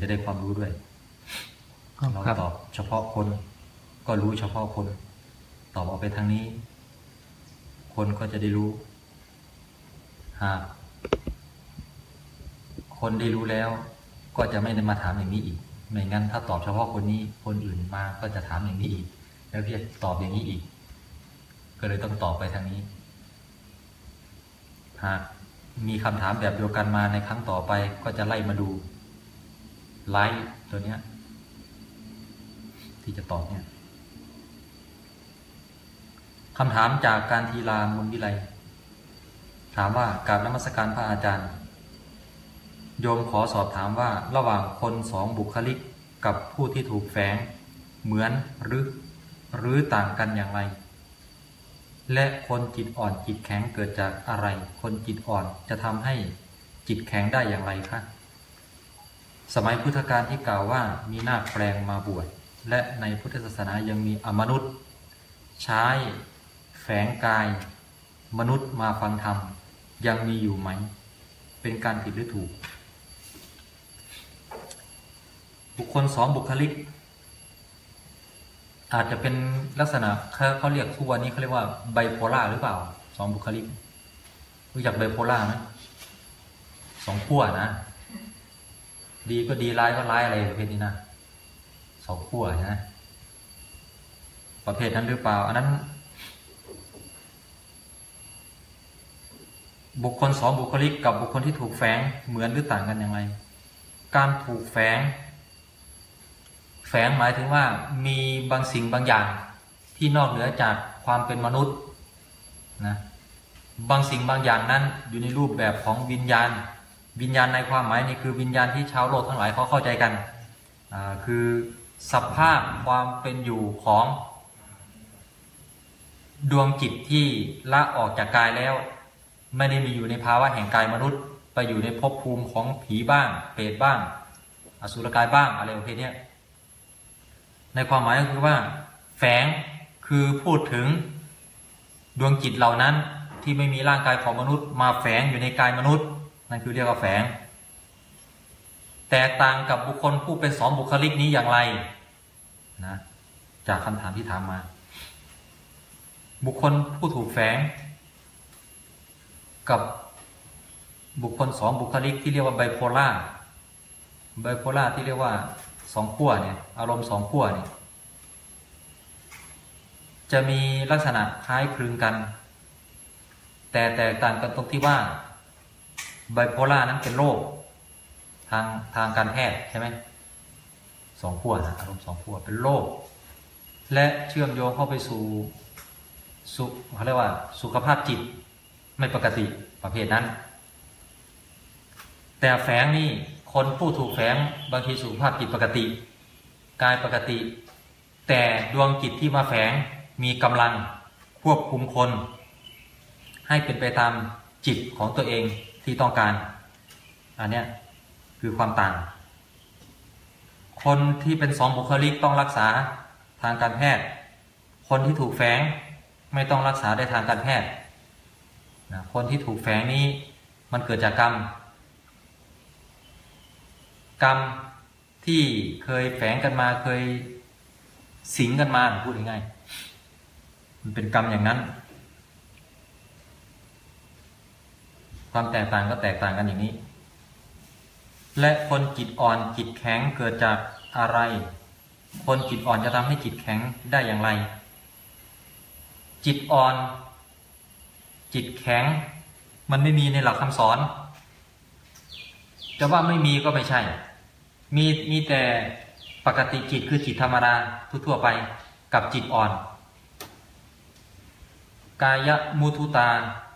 จะได้ความรู้ด้วยเราครับตอบเฉพาะคน ก็รู้เฉพาะคน ตอบออกไปทางนี้ คนก็จะได้รู้ หากคนได้รู้แล้ว ก็จะไม่ได้มาถามอย่างนี้อีก ไม่งั้นถ้าตอบเฉพาะคนนี้ คนอื่นมาก็จะถามอย่างนี้อีก แล้วพี่จะตอบอย่างนี้อีก ก็เลยต้องตอบไปทางนี้ หากมีคำถามแบบเดียวกันมาในครั้งต่อไปก็จะไล่มาดู ไลฟ์ตัวเนี้ย ที่จะตอบเนี่ยคำถามจากการทีลามุนวิไลถามว่ากาบนมัสการพระอาจารย์ โยมขอสอบถามว่าระหว่างคนสองบุคลิกกับผู้ที่ถูกแฝง เหมือนหรือหรือต่างกันอย่างไร และคนจิตอ่อนจิตแข็งเกิดจากอะไร คนจิตอ่อนจะทำให้จิตแข็งได้อย่างไรคะ สมัยพุทธกาลที่กล่าวว่ามีนาคแปลงมาบวชและในพุทธศาสนายังมีอมนุษย์ ใช้แฝงกาย มนุษย์มาฟังธรรม ยังมีอยู่ไหม เป็นการผิดหรือถูก บุคคลสองบุคลิก อาจจะเป็นลักษณะเขาเขาเรียกทุกวันนี้เขาเรียกว่าไบโพล่าหรือเปล่าสองบุคลิกรู้จักไบโพล่าไหมสองขั้วนะ ดีก็ดีร้ายก็ร้ายอะไรประเภทนี้นะสองขั้วนะประเภทนั้นหรือเปล่า อันนั้น บุคคลสองบุคลิกกับบุคคลที่ถูกแฝงเหมือนหรือต่างกันอย่างไร การถูกแฝง แฝงหมายถึงว่ามีบางสิ่งบางอย่างที่นอกเหนือจากความเป็นมนุษย์นะบางสิ่งบางอย่างนั้นอยู่ในรูปแบบของวิญญาณ วิญญาณในความหมายนี่คือวิญญาณที่ชาวโลกทั้งหลายเขาเข้าใจกันคือสภาพความเป็นอยู่ของดวงจิตที่ละออกจากกายแล้ว ไม่ได้มีอยู่ในภาวะแห่งกายมนุษย์ ไปอยู่ในภพภูมิของผีบ้าง เปรตบ้าง อสุรกายบ้างอะไรประเภทเนี้ยในความหมายก็คือว่า แฝงคือพูดถึงดวงจิตเหล่านั้นที่ไม่มีร่างกายของมนุษย์ มาแฝงอยู่ในกายมนุษย์ นั่นคือเรียกว่าแฝง แต่ต่างกับบุคคลผู้เป็นสองบุคลิกนี้อย่างไรนะจากคำถามที่ถามมา บุคคลผู้ถูกแฝง กับบุคคลสองบุคลิกที่เรียกว่าไบโพล่าไบโพล่าที่เรียกว่าสองขั้วเนี่ยอารมณ์สองขั้วเนี่ยจะมีลักษณะคล้ายคลึงกัน แต่แตกต่างกันตรงที่ว่า ไบโพล่านั้นเป็นโรค ทางทางการแพทย์ใช่ไหมสองขั้วนะอารมณ์สองขั้วเป็นโรคและเชื่อมโยงเข้าไปสู่สุเขาเรียกว่า สุขภาพจิตไม่ปกติประเภทนั้น แต่แฝงนี่คนผู้ถูกแฝงบางทีสุขภาพจิตปกติ กายปกติ แต่ดวงจิตที่มาแฝงมีกำลังควบคุมคน ให้เป็นไปตามจิตของตัวเอง ที่ต้องการ อันเนี้ยคือความต่าง คนที่เป็นสองบุคลิกต้องรักษาทางการแพทย์ คนที่ถูกแฝงไม่ต้องรักษาได้ทางการแพทย์นะคนที่ถูกแฝงนี้มันเกิดจากกรรม กรรมที่เคยแฝงกันมาเคยสิงกันมาพูดง่ายๆมันเป็นกรรมอย่างนั้น ความแตกต่างก็แตกต่างกันอย่างนี้ และคนจิตอ่อนจิตแข็งเกิดจากอะไร คนจิตอ่อนจะทำให้จิตแข็งได้อย่างไร จิตอ่อน จิตแข็ง มันไม่มีในหลักคำสอน จะว่าไม่มีก็ไม่ใช่ มีมีแต่ปกติจิตคือจิตธรรมดาทั่วไปกับจิตอ่อน กายมุทุตา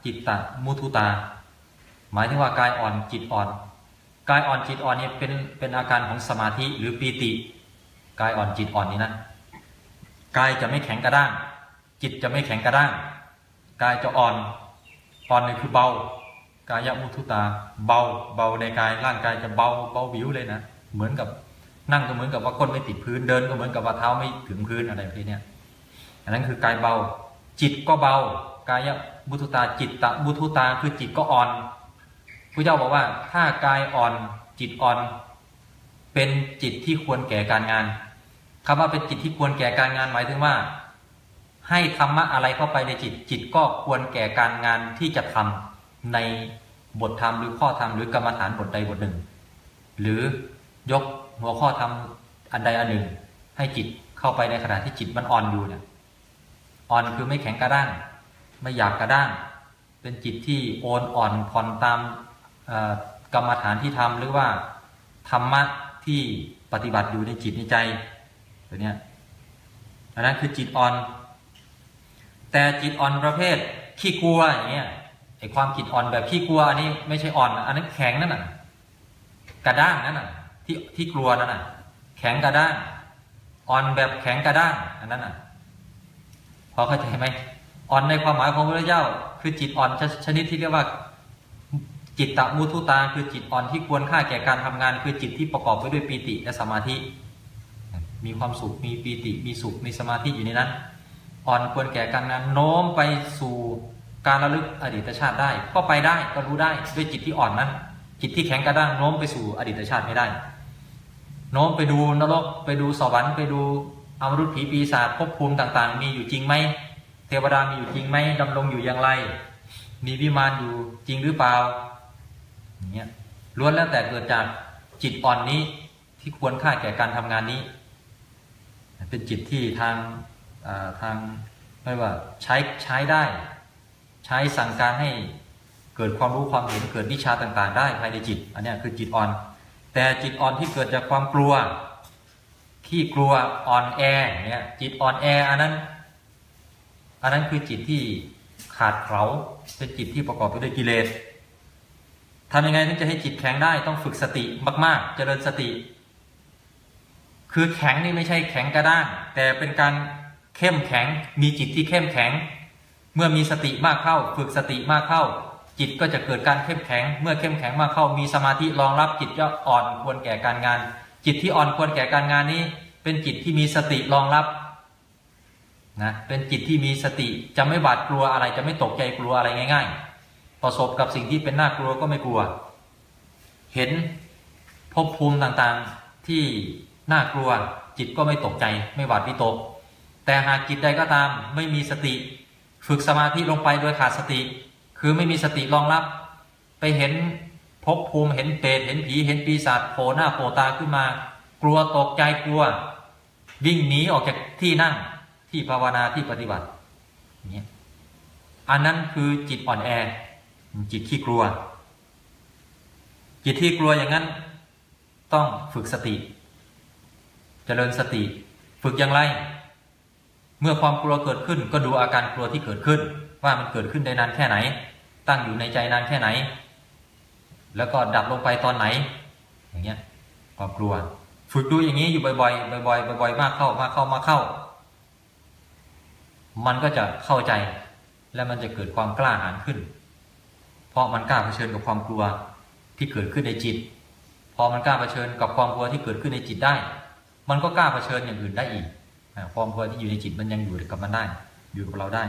จิตตะมุทุตา หมายถึงว่ากายอ่อนจิตอ่อน กายอ่อนจิตอ่อนเนี่ยเป็นเป็นอาการของสมาธิหรือปีติ กายอ่อนจิตอ่อนนี่นะกายจะไม่แข็งกระด้าง จิตจะไม่แข็งกระด้างกายจะอ่อนอ่อนนี่คือเบากายมุทุตา เบาเบาในกายร่างกายจะเบาเบาวิวเลยนะเหมือนกับนั่งก็เหมือนกับว่าก้นไม่ติดพื้นเดินก็เหมือนกับว่าเท้าไม่ถึงพื้นอะไรแบบนี้อันนั้นคือกายเบา จิตก็เบากายมุทุตาจิตตะมุทุตาคือจิตก็อ่อน พระเจ้าบอกว่า ถ้ากายอ่อนจิตอ่อน เป็นจิตที่ควรแก่การงานคำว่าเป็นจิตที่ควรแก่การงานหมายถึงว่า ให้ธรรมะอะไรเข้าไปในจิต จิตก็ควรแก่การงานที่จะทำในบทธรรมหรือข้อธรรมหรือกรรมฐานบทใดบทหนึ่ง หรือยกหัวข้อธรรมอันใดอันหนึ่ง ให้จิตเข้าไปในขณะที่จิตมันอ่อนอยู่เนี่ยอ่อนคือไม่แข็งกระด้าง ไม่หยาบกระด้าง เป็นจิตที่โอนอ่อนผ่อนตาม กรรมฐานที่ทำหรือว่าธรรมะที่ปฏิบัติอยู่ในจิตในใจตัวเนี้ยอันนั้นคือจิตอ่อน แต่จิตอ่อนประเภทขี้กลัวอย่างเงี้ยไอความจิตอ่อนแบบขี้กลัวอันนี้ไม่ใช่อ่อน อันนั้นแข็งนั่นน่ะกระด้างนั่นน่ะ ที่ที่กลัวนั่นน่ะ แข็งกระด้างอ่อนแบบแข็งกระด้างอันนั้นน่ะพอเข้าใจไหมอ่อนในความหมายของพระเจ้า คือจิตอ่อนชนิดที่เรียกว่า จิตตะมุทุตาคือจิตอ่อนที่ควรค่าแก่การทำงาน คือจิตที่ประกอบไปด้วยปีติและสมาธิ มีความสุขมีปีติ มีสุขมีสมาธิอยู่ในนั้น อ่อนควรแก่การงานโน้มไปสู่การระลึกอดีตชาติได้ ก็ไปได้ก็รู้ได้ด้วยจิตที่อ่อนนั้นจิตที่แข็งกระด้างโน้มไปสู่อดีตชาติไม่ได้ โน้มไปดูนรกไปดูสวรรค์ไปดูอมรุษผีปีศาจภพภูมิต่างๆ มีอยู่จริงไหมเทวดามีอยู่จริงไหมดำรงอยู่อย่างไร มีวิมานอยู่จริงหรือเปล่า อย่างเงี้ยล้วนแล้วแต่เกิดจากจิตอ่อนนี้ที่ควรค่าแก่การทำงานนี้ เป็นจิตที่ทางทางไม่ว่าใช้ใช้ได้ ใช้สั่งการให้เกิดความรู้ความเห็นเกิดวิชาต่างๆ ได้ภายในจิต อันนี้คือจิตอ่อน แต่จิตอ่อนที่เกิดจากความกลัวที่กลัวอ่อนแอเนี่ยจิตอ่อนแออันนั้น อันนั้นคือจิตที่ขาดเขาเป็นจิตที่ประกอบไปด้วยกิเลส ทำยังไงถึงจะให้จิตแข็งได้ต้องฝึกสติมาก ๆ เจริญสติ คือแข็งนี่ไม่ใช่แข็งกระด้าง แต่เป็นการเข้มแข็ง มีจิตที่เข้มแข็ง เมื่อมีสติมากเข้า ฝึกสติมากเข้า จิตก็จะเกิดการเข้มแข็ง เมื่อเข้มแข็งมากเข้า มีสมาธิรองรับจิตก็อ่อนควรแก่การงาน จิตที่อ่อนควรแก่การงานนี้ เป็นจิตที่มีสติรองรับนะเป็นจิตที่มีสติจะไม่บาดกลัวอะไรจะไม่ตกใจกลัวอะไรง่าย ๆ ประสบกับสิ่งที่เป็นน่ากลัวก็ไม่กลัว เห็นภพภูมิต่างๆที่น่ากลัวจิตก็ไม่ตกใจไม่หวาดวิตก แต่หากจิตใดก็ตามไม่มีสติ ฝึกสมาธิลงไปโดยขาดสติ คือไม่มีสติรองรับ ไปเห็นภพภูมิเห็นเปรตเห็นผีเห็นปีศาจโผล่หน้าโผล่ตาขึ้นมา กลัวตกใจกลัว วิ่งหนีออกจากที่นั่งที่ภาวนาที่ปฏิบัติอันนั้นคือจิตอ่อนแอ จิตที่กลัว จิตที่กลัวอย่างนั้น ต้องฝึกสติเจริญสติ ฝึกอย่างไร เมื่อความกลัวเกิดขึ้น ก็ดูอาการกลัวที่เกิดขึ้น ว่ามันเกิดขึ้นได้นานแค่ไหน ตั้งอยู่ในใจนานแค่ไหน แล้วก็ดับลงไปตอนไหน อย่างเงี้ยความกลัว ฝึกดูอย่างนี้อยู่บ่อยๆบ่อยๆบ่อยๆมากเข้ามากเข้ามากเข้า มันก็จะเข้าใจและมันจะเกิดความกล้าหาญขึ้น ราะมันกล้าเผชิญกับความกลัวที่เกิดขึ้นในจิต พอมันกล้าเผชิญกับความกลัวที่เกิดขึ้นในจิตได้ มันก็กล้าเผชิญอย่างอื่นได้อีก ความกลัวที่อยู่ในจิตมันยังอยู่กับมันได้ อยู่กับเราได้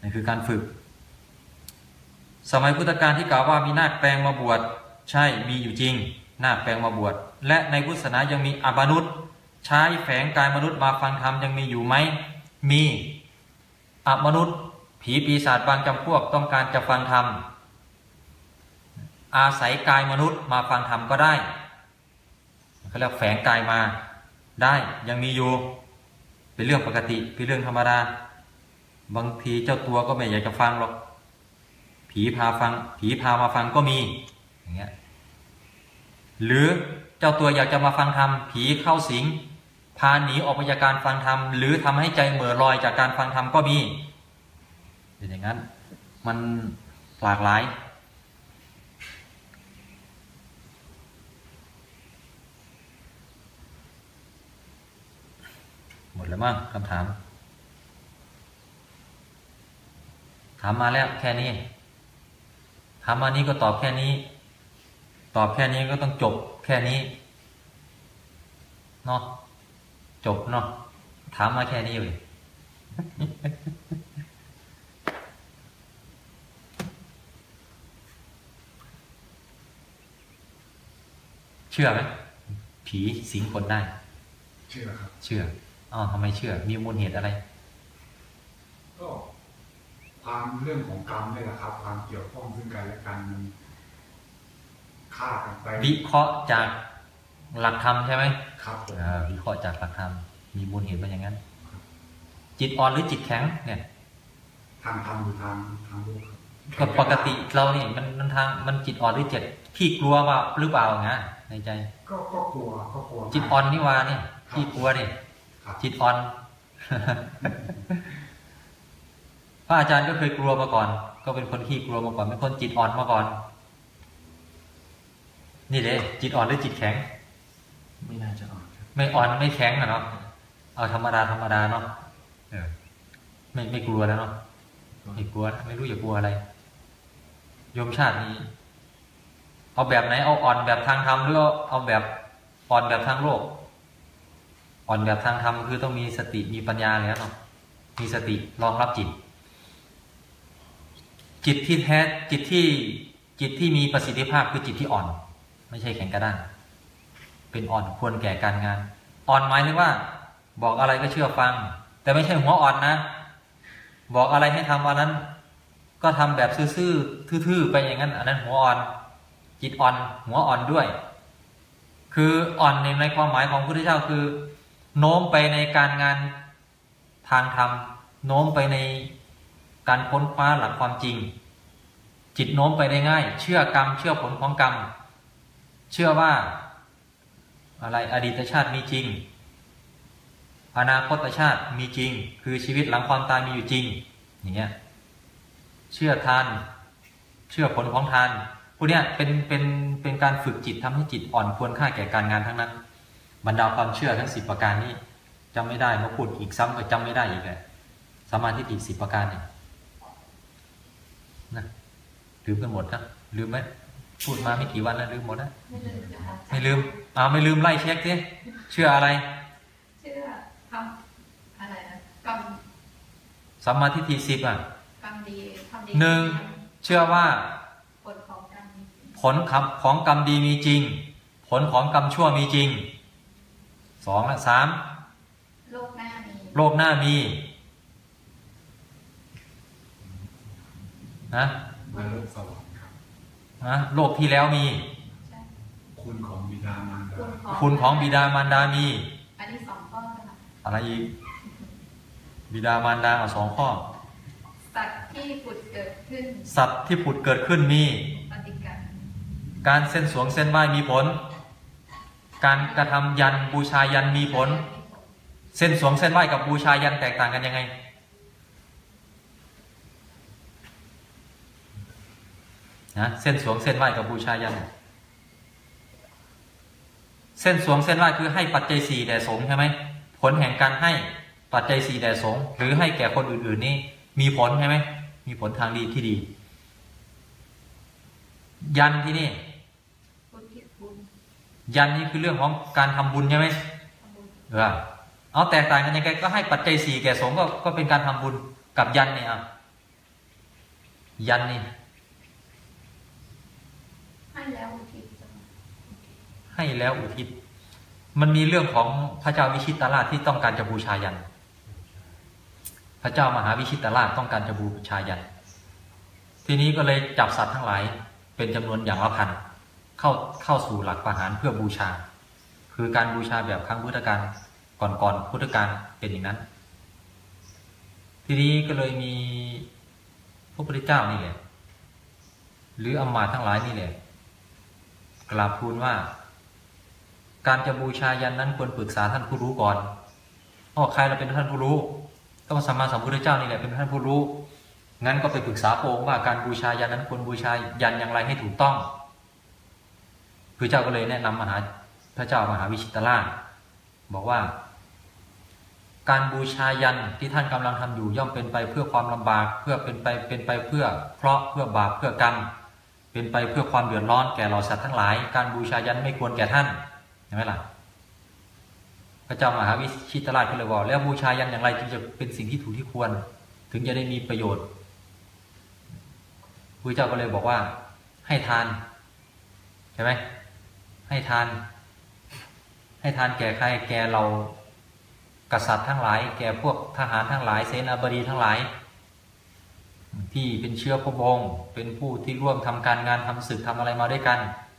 นั่นคือการฝึก สมัยพุทธกาลที่กล่าวว่ามีนาคแปลงมาบวชใช่มีอยู่จริง นาคแปลงมาบวชและในพุทธศาสนายังมีอบานุษใช้แฝงกายมนุษย์มาฟังธรรมยังมีอยู่ไหมมีอมนุษย์ ผีปีศาจบางจำพวกต้องการจะฟังธรรม อาศัยกายมนุษย์มาฟังธรรมก็ได้เขาเรียกแฝงกายมาได้ยังมีอยู่เป็นเรื่องปกติเป็นเรื่องธรรมดา บางทีเจ้าตัวก็ไม่อยากจะฟังหรอก ผีพาฟัง ผีพามาฟังก็มีอย่างเงี้ยหรือเจ้าตัวอยากจะมาฟังธรรมผีเข้าสิง พาหนีออกไปจากการฟังธรรมหรือทำให้ใจเหม่อลอยจากการฟังธรรมก็มีเป็นอย่างนั้น มันหลากหลาย หมดแล้วมั้งคำถาม ถามมาแล้วแค่นี้ ถามมานี้ก็ตอบแค่นี้ ตอบแค่นี้ก็ต้องจบแค่นี้เนาะจบเนาะถามมาแค่นี้เลยเชื่อไหมผีสิงคนได้ เชื่อครับ เชื่อ อ๋อทำไมเชื่อ มีมูลเหตุอะไร ก็ความเรื่องของกรรมนี่แหละครับ ความเกี่ยวข้องซึ่งกันและกันมันฆ่ากันไปวิเคราะห์จากหลักธรรมใช่ไหมครับผมอ่าวิเคราะห์จากหลักธรรมมีมูลเหตุเป็นอย่างนั้น จิตอ่อนหรือจิตแข็งเนี่ย ทางธรรมหรือทางทางโลกครับก็ปกติเราเนี่ยมันมันทางมันจิตอ่อนหรือจิตขี้กลัวว่าหรือเปล่าไงในใจ ก็ก็กลัวก็กลัวจิตอ่อนนี่วาเนี่ยขี้กลัวเนี่ยครับ จิตอ่อนพระอาจารย์ก็เคยกลัวมาก่อน ก็เป็นคนขี้กลัวมาก่อน เป็นคนจิตอ่อนมาก่อน นี่เลยจิตอ่อนหรือจิตแข็ง ไม่น่าจะอ่อนครับไม่อ่อนไม่แข็งอะเนาะเอาธรรมดาธรรมดาเนาะเออไม่ไม่กลัวแล้วเนาะไม่กลัวนะไม่รู้จะกลัวอะไรโยมชาตินี้ เอาแบบไหนเอาอ่อนแบบทางธรรมหรือเอาเอาแบบอ่อนแบบทางโลก อ่อนแบบทางธรรมคือต้องมีสติมีปัญญาแล้วเนาะมีสติรองรับจิต จิตที่แท้จิตที่จิตที่มีประสิทธิภาพคือจิตที่อ่อน ไม่ใช่แข็งกระด้างเป็นอ่อนควรแก่การงาน อ่อนหมายถึงว่า บอกอะไรก็เชื่อฟัง แต่ไม่ใช่หัวอ่อนนะ บอกอะไรให้ทำอันนั้น ก็ทำแบบซื่อๆทื่อๆไปอย่างนั้น อันนั้นหัวอ่อน จิตอ่อน หัวอ่อนด้วย คืออ่อนในในความหมายของพระพุทธเจ้าคือ โน้มไปในการงานทางธรรม โน้มไปในการค้นคว้าหลักความจริง จิตโน้มไปได้ง่าย เชื่อกรรม เชื่อผลของกรรม เชื่อว่า อะไรอดีตชาติมีจริง อนาคตชาติมีจริง คือชีวิตหลังความตายมีอยู่จริง อย่างเงี้ยเชื่อทาน เชื่อผลของทานพวกเนี้ยเป็นเป็นเป็นการฝึกจิตทำให้จิตอ่อนควรค่าแก่การงานทั้งนั้น บรรดาความเชื่อทั้งสิบประการนี้จำไม่ได้มาพูดอีกซ้ำก็จำไม่ได้อีกเลยสมาธิอีกสิบประการเนี่ยนะลืมกันหมดนะลืมไหมพูดมาไม่กี่วันแล้วลืมหมดนะไม่ลืมนะคะไม่ลืมอ้าวไม่ลืมไล่เช็คสิเชื่ออะไร เชื่อทำอะไรนะกรรมสัมมาทิฏฐิสิบอะกรรมดีทำดีหนึ่งเชื่อว่า ผลของกรรมดีผลคำของกรรมดีมีจริง ผลของกรรมชั่วมีจริง สองและสามโลกหน้ามีโลกหน้ามีนะนรกสวรรค์ครับนะโลกที่แล้วมีใช่คุณของบิดามารดาคุณของคุณของบิดามารดามี อันนี้สองข้อนะคะอะไรอีก บิดามารดาเอาสองข้อ สัตว์ที่ผุดเกิดขึ้น สัตว์ที่ผุดเกิดขึ้นมี ปฏิกันการเส้นสวงเส้นไหว้มีผล การกระทำยันบูชายันมีผล เส้นสวงเส้นไหวกับบูชายันแตกต่างกันยังไง นะเส้นสวงเส้นไหวกับบูชายัน เส้นสวงเส้นไหวคือให้ปัจจัยสี่แด่สงใช่ไหมผลแห่งการให้ปัจจัยสี่แด่สงหรือให้แก่คนอื่น ๆ นี่มีผลใช่ไหมมีผลทางดีที่ดี ยันที่นี่ ยันนี่คือเรื่องของการทำบุญใช่ไหมทำบุญเออเอาแตกต่างกันยังไงก็ให้ปัจจัยสี่แก่สงฆ์ก็ก็เป็นการทำบุญกับยันเนี่ยอะยันนี่ให้แล้วอุทิศจะมาให้แล้วอุทิศมันมีเรื่องของพระเจ้าวิชิตราชที่ต้องการจะบูชายัน พระเจ้ามหาวิชิตราชต้องการจะบูชายัน ทีนี้ก็เลยจับสัตว์ทั้งหลายเป็นจำนวนอย่างละพัน เข้าเข้าสู่หลักประหารเพื่อบูชา คือการบูชาแบบครั้งพุทธกาลก่อนก่อนพุทธกาลเป็นอย่างนั้น ทีนี้ก็เลยมีพระพุทธเจ้านี่แหละหรืออำมาทั้งหลายนี่แหละกราบทูลว่า การจะบูชายันนั้นควรปรึกษาท่านผู้รู้ก่อนเพราะใครเราเป็นท่านผู้รู้ก็พระสัมมาสัมพุทธเจ้านี่แหละเป็นท่านผู้รู้งั้นก็ไปปรึกษาพระองค์ว่าการบูชายันนั้นควรบูชายันอย่างไรให้ถูกต้อง พระเจ้าก็เลยแนะนำมหาพระเจ้ามหาวิชิตราชบอกว่า การบูชายันที่ท่านกำลังทำอยู่ย่อมเป็นไปเพื่อความลำบาก เพื่อเป็นไปเป็นไปเพื่อเพราะห์เพื่อบาปเพื่อกรรม เป็นไปเพื่อความเดือดร้อนแก่เหล่าสัตว์ทั้งหลาย การบูชายันไม่ควรแก่ท่านเห็นไหมล่ะพระเจ้ามหาวิชิตราชก็เลยบอกแล้วบูชายันอย่างไรจึงจะเป็นสิ่งที่ถูกที่ควร ถึงจะได้มีประโยชน์พระเจ้าก็เลยบอกว่าให้ทานใช่ไหม ให้ทาน ให้ทานแก่ใครแก่เรากษัตริย์ทั้งหลาย แก่พวกทหารทั้งหลาย เสนาบดีทั้งหลาย ที่เป็นเชื้อพระวงศ์เป็นผู้ที่ร่วมทำการงานทำศึกทำอะไรมาด้วยกัน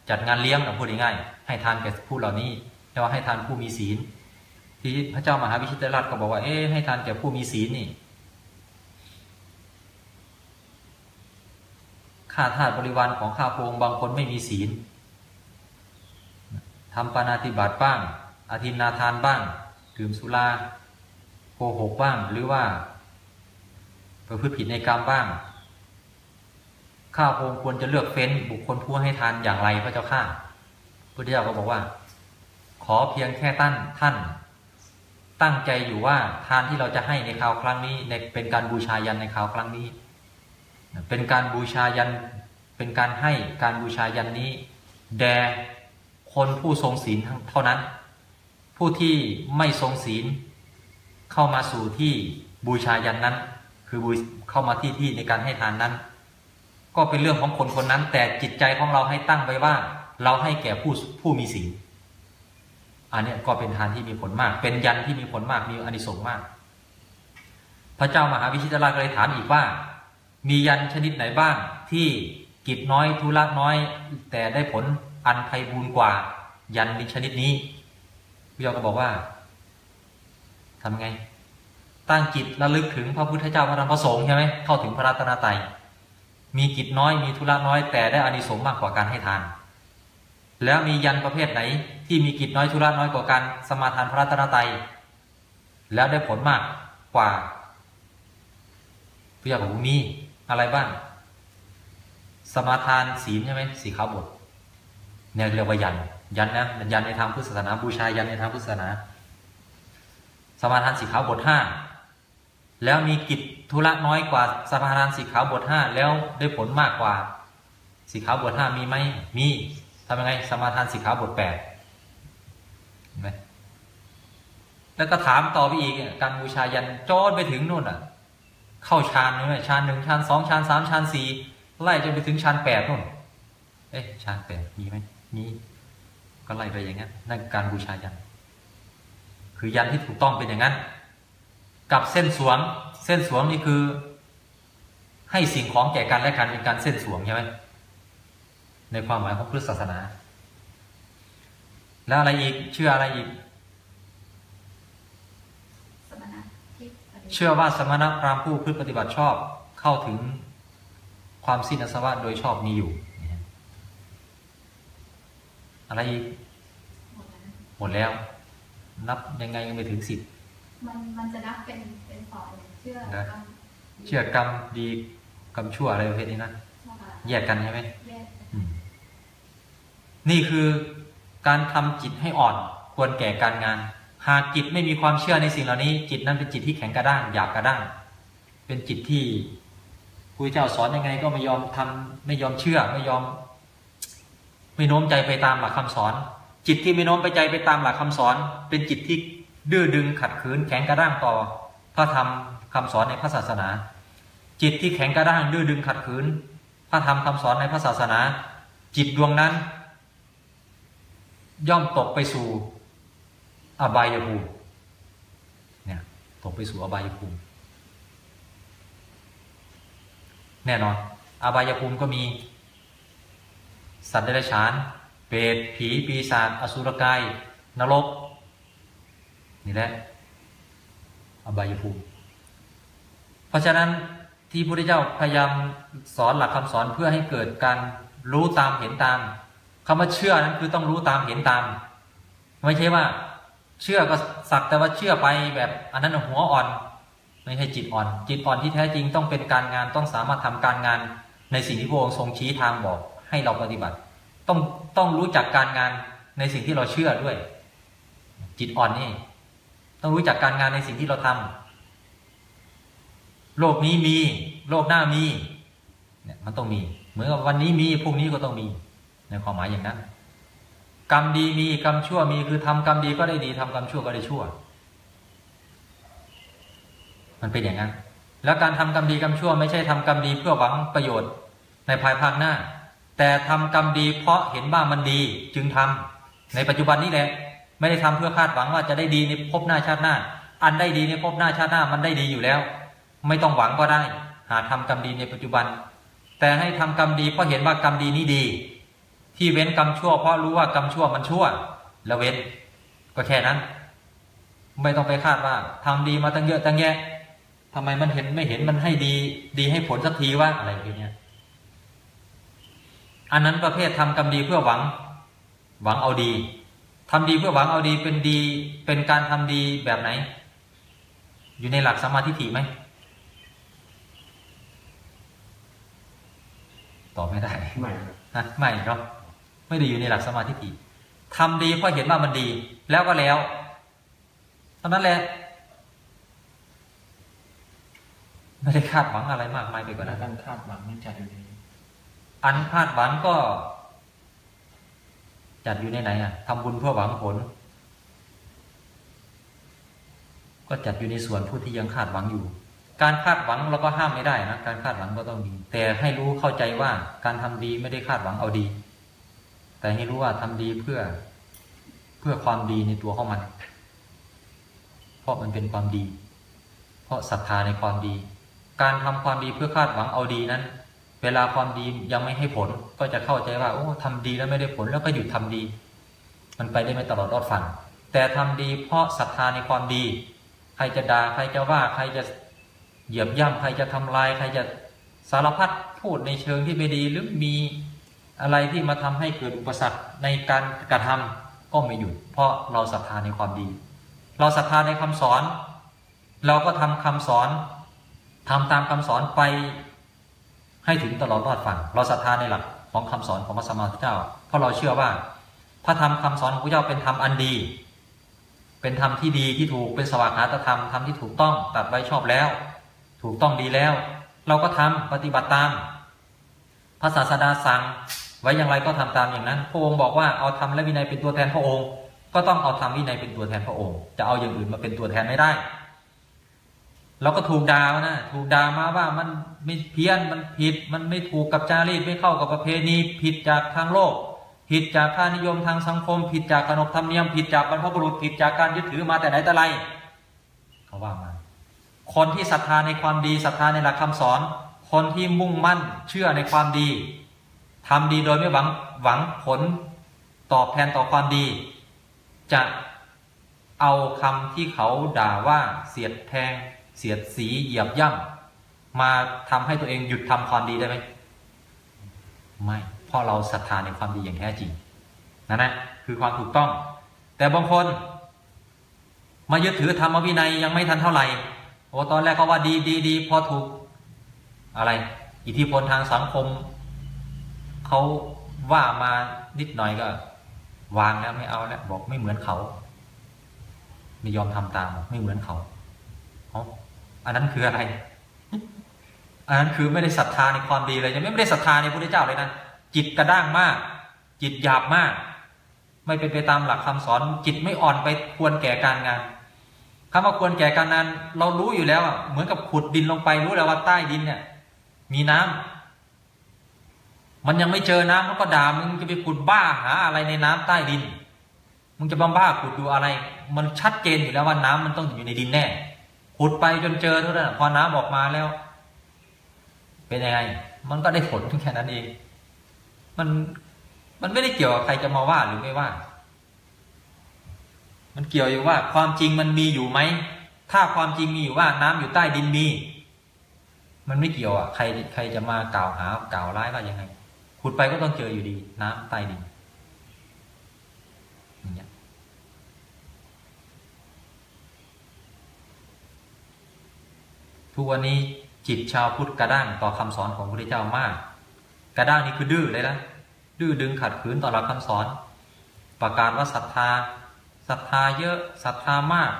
จัดงานเลี้ยงนะพูดง่ายๆให้ทานแก่ผู้เหล่านี้เรียกว่าให้ทานผู้มีศีล ที่พระเจ้ามหาวิชิตรราชก็บอกว่าเอ๊ให้ทานแก่ผู้มีศีลนี่ข้าทาสบริวารของข้าพงค์บางคนไม่มีศีล ทำปานาติบาตบ้างอาทินาทานบ้าง ดื่มสุราโกหกบ้างหรือว่าประพฤติผิดในกรรมบ้าง ข้าพงค์ควรจะเลือกเฟ้นบุคคลผู้ให้ทานอย่างไรพระเจ้าข้าพุทธเจ้าก็บอกว่า ขอเพียงแค่ตั้นท่าน ตั้งใจอยู่ว่าทานที่เราจะให้ในคราวครั้งนี้ในเป็นการบูชายันในคราวครั้งนี้ เป็นการบูชายันเป็นการให้การบูชายันนี้ แด่ คนผู้ทรงศีลเท่านั้น ผู้ที่ไม่ทรงศีล เข้ามาสู่ที่บูชายันนั้น คือบูเข้ามาที่ที่ในการให้ทานนั้น ก็เป็นเรื่องของคนคนนั้น แต่จิตใจของเราให้ตั้งไว้ว่า เราให้แก่ผู้ผู้มีศีลอันนี้ก็เป็นทานที่มีผลมาก เป็นยันที่มีผลมากมีอานิสงส์มาก พระเจ้ามหาวิชิตราชก็เลยถามอีกว่า มียันชนิดไหนบ้างที่กิจน้อยธุระน้อย แต่ได้ผล อันไพบูรณ์กว่า ยันชนิดนี้พระเจ้าก็บอกว่าทำไง ตั้งจิตระลึกถึงพระพุทธเจ้าพระธรรมพระสงฆ์ใช่ไหมเข้าถึงพระรัตนตรัยมีกิจน้อยมีธุระน้อย แต่ได้อานิสงส์มากกว่าการให้ทาน แล้วมียันประเภทไหน ที่มีกิจน้อยธุระน้อยกว่าการสมาทานพระรัตนตรัยแล้วได้ผลมากกว่าพระเจ้าบอกว่ามีอะไรบ้างสมาทานศีลใช่ไหมสีขาวบท เนี่ยเรียกว่ายัน ยันนะยันในทางพุทธศาสนาบูชายันในทางพุทธศาสนา สมาทานสีขาวบทห้าแล้วมีกิจธุระน้อยกว่าสมาทานสีขาวบทห้าแล้วได้ผลมากกว่าสีขาวบทห้ามีไหมมีทำยังไงสมาทานสีขาวบทแปดเห็นไหมแล้วก็ถามต่อไปอีกการบูชายันโจดไปถึงนู่นอะ เข้าฌานเลยฌานหนึ่งฌานสองฌานสามฌานสี่ไล่จนไปถึงฌานแปดนู่น เอ๊ะฌานแปดมีไหม มีก็ไล่ไปอย่างนั้นนั่นการบูชายัน คือยันที่ถูกต้องเป็นอย่างนั้น กับเส้นสวง เส้นสวงนี่คือ ให้สิ่งของแก่กันและกันเป็นการเส้นสวงใช่ไหมในความหมายของพุทธศาสนา แล้วอะไรอีกเชื่ออะไรอีกสมณะที่ปฏิบัติเชื่อว่าสมณพราหมณ์ผู้พฤติปฏิบัติชอบเข้าถึงความสิ้นอาสวะโดยชอบมีอยู่ อะไรอีกหมดแล้วนะหมดแล้ว นับยังไงยังไม่ถึงสิบมันมันจะนับเป็นเป็นสอนอย่างเชื่อนะกรรมเชื่อกรรมดีกรรมชั่วอะไรประเภทนี้นะนะคะแยกกันใช่ไหมแยกอืมนี่คือการทำจิตให้อ่อนควรแก่การงาน หากจิตไม่มีความเชื่อในสิ่งเหล่านี้ จิตนั้นเป็นจิตที่แข็งกระด้างหยาบกระด้าง เป็นจิตที่พระเจ้าสอนยังไงก็ไม่ยอมทำไม่ยอมเชื่อไม่ยอม ไม่โน้มใจไปตามหลักคำสอน จิตที่ไม่โน้มไปใจไปตามหลักคำสอน เป็นจิตที่ดื้อดึงขัดขืนแข็งกระด้างต่อ พระธรรมคำสอนในพระศาสนา จิตที่แข็งกระด้างดื้อดึงขัดขืน พระธรรมคำสอนในพระศาสนา จิตดวงนั้น ย่อมตกไปสู่ อบายภูมิเนี่ยตกไปสู่อบายภูมิแน่นอน อบายภูมิก็มี สัตว์เดรัจฉาน เปรตผีปีศาจอสุรกาย นรก นี่แหละอบายภูมิ เพราะฉะนั้นที่พระพุทธเจ้าพยายามสอนหลักคำสอนเพื่อให้เกิดการรู้ตามเห็นตามคำว่าเชื่อนั้นคือต้องรู้ตามเห็นตาม ไม่ใช่ว่า เชื่อก็สักแต่ว่าเชื่อไปแบบอันนั้นหัวอ่อนไม่ใช่จิตอ่อน จิตอ่อนที่แท้จริงต้องเป็นการงานต้องสามารถทำการงานในสิ่งที่พระองค์ทรงชี้ทางบอก ให้เราปฏิบัติ ต้องต้องรู้จักการงานในสิ่งที่เราเชื่อด้วย จิตอ่อนนี่ ต้องรู้จักการงานในสิ่งที่เราทำโลกนี้มี โลกหน้ามีเนี่ยมันต้องมี เหมือนกับวันนี้มีพรุ่งนี้ก็ต้องมีในความหมายอย่างนั้นกรรมดีมีกรรมชั่วมีคือทำกรรมดีก็ได้ดีทำกรรมชั่วก็ได้ชั่ว มันเป็นอย่างนั้น แล้วการทำกรรมดีกรรมชั่ว ไม่ใช่ทำกรรมดีเพื่อหวังประโยชน์ในภายภาคหน้า แต่ทำกรรมดีเพราะเห็นว่ามันดีจึงทำในปัจจุบันนี้แหละไม่ได้ทำเพื่อคาดหวังว่าจะได้ดีในภพหน้าชาติหน้า อันได้ดีในภพหน้าชาติหน้ามันได้ดีอยู่แล้ว ไม่ต้องหวังก็ได้ หาทำกรรมดีในปัจจุบัน แต่ให้ทำกรรมดีเพราะเห็นว่ากรรมดีนี้ดี ที่เว้นกรรมชั่ว เพราะรู้ว่ากรรมชั่วมันชั่วแล้วเว้น ก็แค่นั้น ไม่ต้องไปคาดว่าทำดีมาตั้งเยอะตั้งแยะทำไมมันเห็นไม่เห็นมันให้ดี ดีให้ผลสักทีว่าอะไรอย่างเงี้ย อันนั้นประเภททำกรรมดีเพื่อหวัง หวังเอาดีทำดีเพื่อหวังเอาดีเป็นดี เป็นการทำดีแบบไหน อยู่ในหลักสมมาธิฏฐิไหมตอบไม่ได้ไม่ครับนะไม่เนาะไม่ได้อยู่ในหลักสมมาธิฏฐิทำดีเพราะเห็นว่ามันดี แล้วก็แล้วเท่านั้นแหละไม่ได้คาดหวังอะไรมากมายไปกว่าแล้วนั้นการคาดหวังมันจัดอยู่ใน อันคาดหวังก็ จัดอยู่ในไหนอะทำบุญเพื่อหวังผล ก็จัดอยู่ในส่วนผู้ที่ยังคาดหวังอยู่ การคาดหวังเราก็ห้ามไม่ได้นะการคาดหวังก็ต้องมี แต่ให้รู้เข้าใจว่าการทำดีไม่ได้คาดหวังเอาดี แต่ให้รู้ว่าทำดีเพื่อเพื่อความดีในตัวของมัน เพราะมันเป็นความดี เพราะศรัทธาในความดี การทำความดีเพื่อคาดหวังเอาดีนั้น เวลาความดียังไม่ให้ผลก็จะเข้าใจว่าโอ้ทำดีแล้วไม่ได้ผลแล้วก็หยุดทำดี มันไปได้ไม่ตลอดรอดฟันแต่ทำดีเพราะศรัทธาในความดี ใครจะด่าใครจะว่าใครจะเหยียบย่ำใครจะทำลาย ใครจะสารพัดพูดในเชิงที่ไม่ดีหรือมีอะไรที่มาทำให้เกิดอุปสรรคในการกระทำก็ไม่หยุด เพราะเราศรัทธาในความดี เราศรัทธาในคำสอน เราก็ทำคำสอนทำตามคำสอนไป ให้ถึงตลอดรอดฝั่งเราศรัทธาในหลักของคำสอนของพระสัมมาสัมพุทธเจ้า เพราะเราเชื่อว่าพระธรรมคำสอนของพระเจ้าเป็นธรรมอันดี เป็นธรรมที่ดีที่ถูกเป็นสวากขาตธรรมธรรมที่ถูกต้องตัดไว้ชอบแล้ว ถูกต้องดีแล้ว เราก็ทำปฏิบัติตามพระศาสดาสั่งไว้อย่างไรก็ทำตามอย่างนั้น พระองค์บอกว่าเอาธรรมและวินัยเป็นตัวแทนพระองค์ ก็ต้องเอาธรรมวินัยเป็นตัวแทนพระองค์ จะเอาอย่างอื่นมาเป็นตัวแทนไม่ได้ เราก็ถูกด่านะถูกด่ามาว่ามันไม่เพี้ยนมันผิด มันไม่ถูกกับจารีตไม่เข้ากับประเพณีผิดจากทางโลก ผิดจากค่านิยมทางสังคม ผิดจากขนบธรรมเนียม ผิดจากบรรพบุรุษผิดจากการยึดถือมาแต่ไหนแต่ไรเขาว่ามาคนที่ศรัทธาในความดีศรัทธาในหลักคำสอน คนที่มุ่งมั่นเชื่อในความดีทำดีโดยไม่หวังหวังผลตอบแทนต่อความดี จะเอาคำที่เขาด่าว่าเสียดแทง เสียดสีเหยียบย่ำมาทำให้ตัวเองหยุดทำความดีได้ไหมไม่เพราะเราศรัทธาในความดีอย่างแท้จริงนั่นนะคือความถูกต้อง แต่บางคน มายึดถือธรรมวินัยยังไม่ทันเท่าไหร่โอ้ตอนแรกก็ว่าดีดีดีพอถูก อะไร อิทธิพลทางสังคมเขาว่ามานิดหน่อยก็ วางแล้วไม่เอาแล้วบอกไม่เหมือนเขา ไม่ยอมทำตาม ไม่เหมือนเขา อันนั้นคืออะไร อันนั้นคือไม่ได้ศรัทธาในความดีเลยยังไม่ได้ศรัทธาในพระพุทธเจ้าเลยนะจิตกระด้างมาก จิตหยาบมาก ไม่เป็นไปตามหลักคำสอน จิตไม่อ่อนไปควรแก่การงานคำว่าควรแก่การงานเรารู้อยู่แล้วอะเหมือนกับขุดดินลงไปรู้แล้วว่าใต้ดินเนี่ย มีน้ำมันยังไม่เจอน้ำมันก็ด่ามึงจะไปขุดบ้าหาอะไรในน้ำใต้ดินมึงจะบ้าบ้าขุดดูอะไร มันชัดเจนอยู่แล้วว่าน้ำมันต้องอยู่ในดินแน่ ขุดไปจนเจอเท่านั้นพอน้ำออกมาแล้ว เป็นยังไง มันก็ได้ผลแค่นั้นเอง มันมันไม่ได้เกี่ยวกับใครจะมาว่าหรือไม่ว่า มันเกี่ยวอยู่ว่า ความจริงมันมีอยู่ไหม ถ้าความจริงมีอยู่ว่าน้ำอยู่ใต้ดินมี มันไม่เกี่ยวอะ ใครใครจะมากล่าวหากล่าวร้ายว่ายังไง ขุดไปก็ต้องเจออยู่ดี น้ำใต้ดินอย่างเงี้ย ทุกวันนี้จิตชาวพุทธกระด้างต่อคำสอนของพระพุทธเจ้ามาก กระด้างนี่คือดื้อเลยนะดื้อดึงขัดขืนต่อหลักคำสอน ประกาศว่าศรัทธาศรัทธาเยอะศรัทธามาก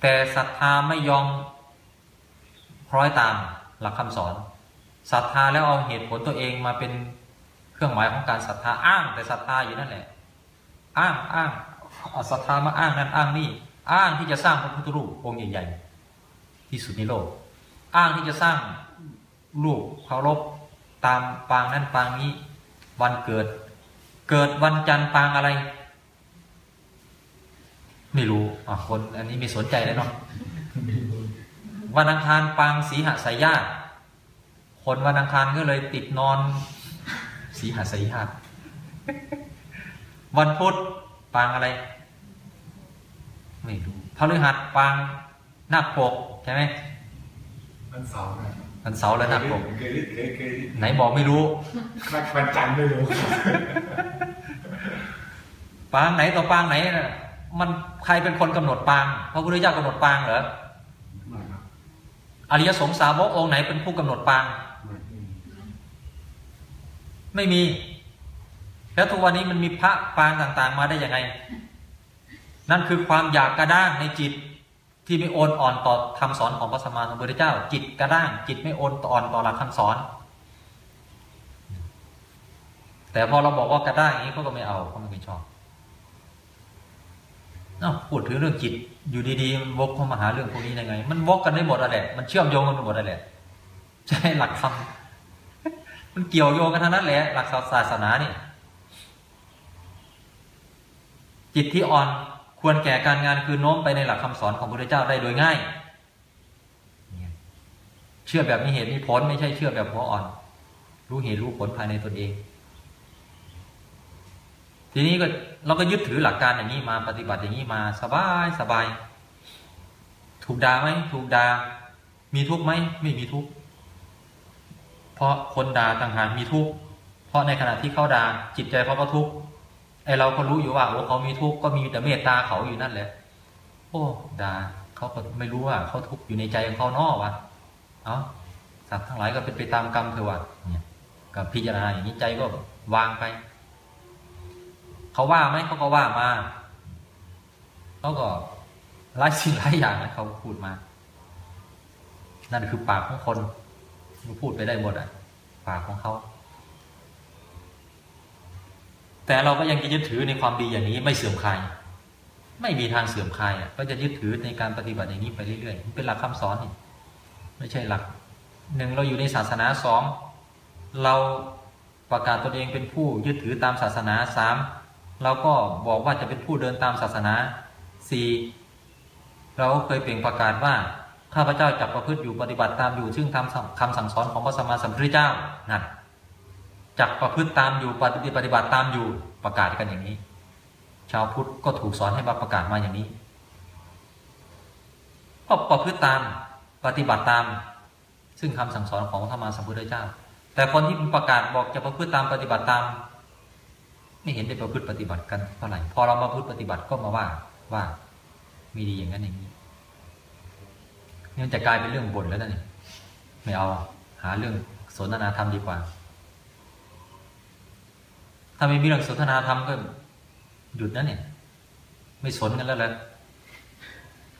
แต่ศรัทธาไม่ยอมคล้อยตามหลักคำสอนศรัทธาแล้วเอาเหตุผลตัวเองมาเป็นเครื่องหมายของการศรัทธาอ้างแต่ศรัทธาอยู่นั่นแหละ อ้างอ้างเอาศรัทธามาอ้างนั่นอ้างนี่ อ้างที่จะสร้างพระพุทธรูปองค์ใหญ่ๆ ที่สุดในโลก อ้างที่จะสร้างรูปเคารพตามปางนั้นปางนี้ วันเกิด เกิดวันจันทร์ปางอะไร ไม่รู้อะคนอันนี้ไม่สนใจเลยเนาะวันอังคารปางสีหสายญาติคนวันอังคารก็เลยติดนอนสีหสายญาติวันพุธปางอะไร ไม่รู้พฤหัสปางนาคปก ช่ไหมวันเสาร์นะวันเสาร์และนาคปกเคยเคยเคยไหนบอกไม่รู้วันจันทร์ไม่รู้ปางไหนต่อปางไหนน่ะมันใครเป็นคนกำหนดปางพระพุทธเจ้ากำหนดปางเหรอไม่ครับอริยสงสาวกองค์ไหนเป็นผู้กำหนดปางไม่ไม่มีไม่มี แล้วทุกวันนี้มันมีพระปางต่าง ๆ มาได้ยังไง นั่นคือความอยากกระด้างในจิต ที่ไม่โอนอ่อนต่อคำสอนของพระสัมมาสัมพุทธเจ้า จิตกระด้าง จิตไม่โอนอ่อนต่อหลักคำสอน แต่พอเราบอกว่ากระด้างอย่างนี้เขาก็ไม่เอาเขาไม่ชอบเอ้าพูดถึงเรื่องจิตอยู่ดีๆมันวกเข้ามาหาเรื่องพวกนี้ได้ไง มันวกกันได้หมดอะแหละมันเชื่อมโยงกันไปหมดอะแหละใช่หลักธรรมมันเกี่ยวโยงกันทั้งนั้นแหละหลักศาสนาเนี่ยจิตที่อ่อน ควรแก่การงานคือโน้มไปในหลักคำสอนของพระพุทธเจ้าได้โดยง่าย เชื่อแบบมีเหตุมีผลไม่ใช่เชื่อแบบหัวอ่อน รู้เหตุรู้ผลภายในตนเอง ทีนี้ก็เราก็ยึดถือหลักการอย่างนี้มาปฏิบัติอย่างนี้มาสบายสบาย ถูกด่าไหมถูกด่ามีทุกข์ไหมไม่มีทุกข์เพราะคนด่าต่างหากมีทุกข์เพราะในขณะที่เขาด่าจิตใจเขาก็ทุกข์ ไอเราก็รู้อยู่ว่าโอ้เขามีทุกข์ก็มีแต่เมตตาเขาอยู่นั่นแหละโอ้ดาเขาก็ไม่รู้ว่าเขาทุกข์อยู่ในใจของเขานอกวะเอาสัตว์ทั้งหลายก็เป็นไปตามกรรมเถอะวะเนี่ยกับพิจารณาอย่างนี้ใจก็วางไป เขาว่าไหมเขาก็ว่ามาเขาก็หลายสิ่งหลายอย่างนะเขาพูดมา นั่นคือปากของคนมันพูดไปได้หมดอะ ปากของเขา แต่เราก็ยังจะยึดถือในความดีอย่างนี้ไม่เสื่อมคลายไม่มีทางเสื่อมคลายอะก็จะยึดถือในการปฏิบัติอย่างนี้ไปเรื่อยๆมันเป็นหลักคำสอนนี่ไม่ใช่หลักหนึ่งเราอยู่ในศาสนาสองเราประกาศตนเองเป็นผู้ยึดถือตามศาสนาสามเราก็บอกว่าจะเป็นผู้เดินตามศาสนาสี่เราก็เคยเปล่งประกาศว่าข้าพเจ้าจักประพฤติอยู่ปฏิบัติตามอยู่ซึ่งทำคำสั่งสอนของพระสัมมาสัมพุทธเจ้านั่น จักประพฤติตามอยู่ปฏิปฏิบัติตามอยู่ประกาศกันอย่างนี้ ชาวพุทธก็ถูกสอนให้มาประกาศมาอย่างนี้ก็ประพฤติตามปฏิบัติตาม ซึ่งคำสั่งสอนของพระสัมมาสัมพุทธเจ้า แต่คนที่ประกาศบอกจะประพฤติตามปฏิบัติตาม ไม่เห็นได้ประพฤติปฏิบัติกันเท่าไหร่พอเรามาพูดปฏิบัติก็มาว่าว่ามีดีอย่างนั้นอย่างนี้นี่มันจะกลายเป็นเรื่องบ่นแล้วนะนี่ไม่เอาหาเรื่องสนทนาธรรมดีกว่า ถ้าไม่มีเรื่องสนทนาธรรมก็หยุดนะเนี่ย ไม่สนกันแล้วเหรอ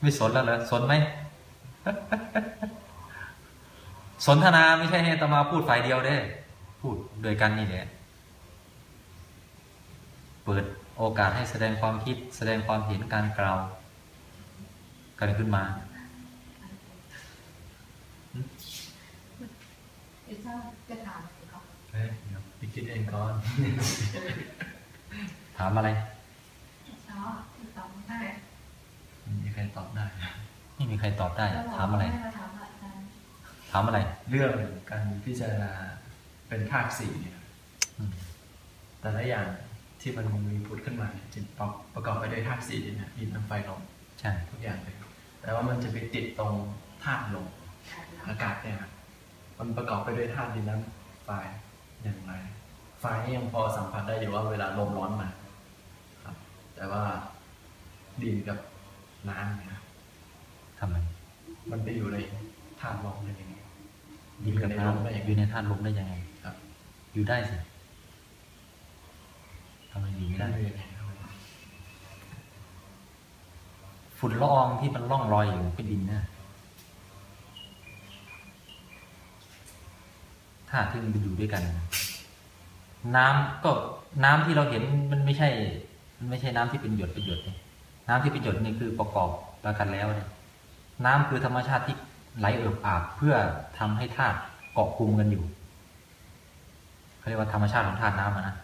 ไม่สนแล้วเหรอสนไหมสนทนาไม่ใช่ให้ตมาพูดฝ่ายเดียวเด้ พูดโดยกันนี่แหละเปิดโอกาสให้แสดงความคิด แสดงความเห็นการกล่าวกันขึ้นมา คิดเองก่อน ถามอะไรเช้าที่ตอบได้ไม่มีใครตอบได้นะไม่มีใครตอบได้แล้วบกถามอะไรให้มาถามอาจารย์ถามอะไร เรื่องการพิจารณาเป็นภาคสี่เนี่ยอืมแต่ละอย่างที่มันมีพุทธขึ้นมาเนี่ยจะประกอบไปด้วยธาตุสี่เนี่ยดินน้ำไฟลมใช่ทุกอย่างเลยแต่ว่ามันจะไปติดตรงธาตุลมอากาศเนี่ยครับมันประกอบไปด้วยธาตุดินน้ำไฟอย่างไร ไฟนี่ยังพอสัมผัสได้อยู่ว่าเวลาลมร้อนมาครับ แต่ว่าดินกับน้ำเนี่ยครับทำไมมันไปอยู่ในธาตุลมได้ยังไงดินกับน้ำอยู่ในธาตุลมได้ยังไงครับ อยู่ได้สิทำไมอยู่ไม่ได้ได้ยังไงครับฝุ่นละอองที่มันล่องลอยอยู่เป็นดินนะธาตุที่มันอยู่ด้วยกัน น้ำก็น้ำที่เราเห็นมันไม่ใช่ มันไม่ใช่น้ำที่เป็นหยดเป็นหยดนี่น้ำที่เป็นหยดนี่คือประกอบประกันแล้วเนี่ยน้ำคือธรรมชาติที่ไหลเอิบอาบเพื่อทำให้ธาตุเกาะกลุ่มกันอยู่เขาเรียกว่าธรรมชาติของธาตุน้ำนะ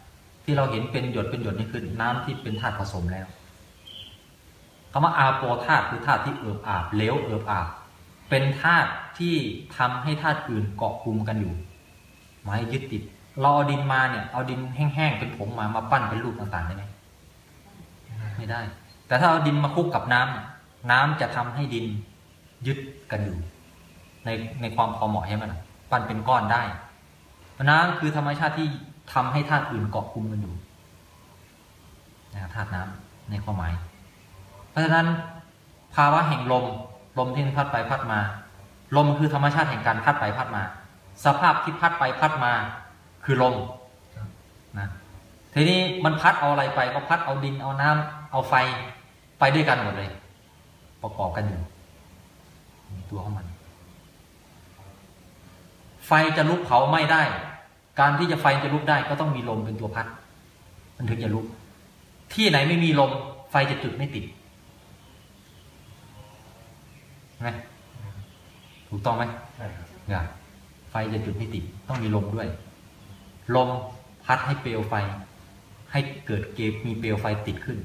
ที่เราเห็นเป็นหยดเป็นหยดนี่คือน้ำที่เป็นธาตุผสมแล้วคำว่าอาโปธาตุคือธาตุที่เอิบอาบเลวเอิบอาบเป็นธาตุที่ทำให้ธาตุอื่นเกาะกลุ่มกันอยู่หมายยึดติด เราเอาดินมาเนี่ย เอาดินแห้งๆเป็นผงมามาปั้นเป็นรูปต่างๆได้ไหมไม่ได้ แต่ถ้าเอาดินมาคลุกกับน้ำเนี่ยน้ำจะทำให้ดินยึดกันอยู่ ในในความพอเหมาะใช่ไหมล่ะปั้นเป็นก้อนได้น้ำคือธรรมชาติที่ทำให้ธาตุอื่นเกาะกลุ่มกันอยู่นะธาตุน้ำในความหมาย เพราะฉะนั้นภาวะแห่งลมลมที่พัดไปพัดมา ลมคือธรรมชาติแห่งการพัดไปพัดมา สภาพที่พัดไปพัดมา คือลมนะทีนี้มันพัดเอาอะไรไปก็พัดเอาดินเอาน้ำเอาไฟไปด้วยกันหมดเลย ประกอบกันอยู่มีตัวของมัน ไฟจะลุกเผาไม่ได้ การที่จะไฟจะลุกได้ก็ต้องมีลมเป็นตัวพัด มันถึงจะลุก ที่ไหนไม่มีลม ไฟจะจุดไม่ติดไหมถูกต้องไหมใช่ครับอย่าไฟจะจุดไม่ติด ต้องมีลมด้วย ลมพัดให้เปลวไฟ ให้เกิดเกมมีเปลวไฟติดขึ้น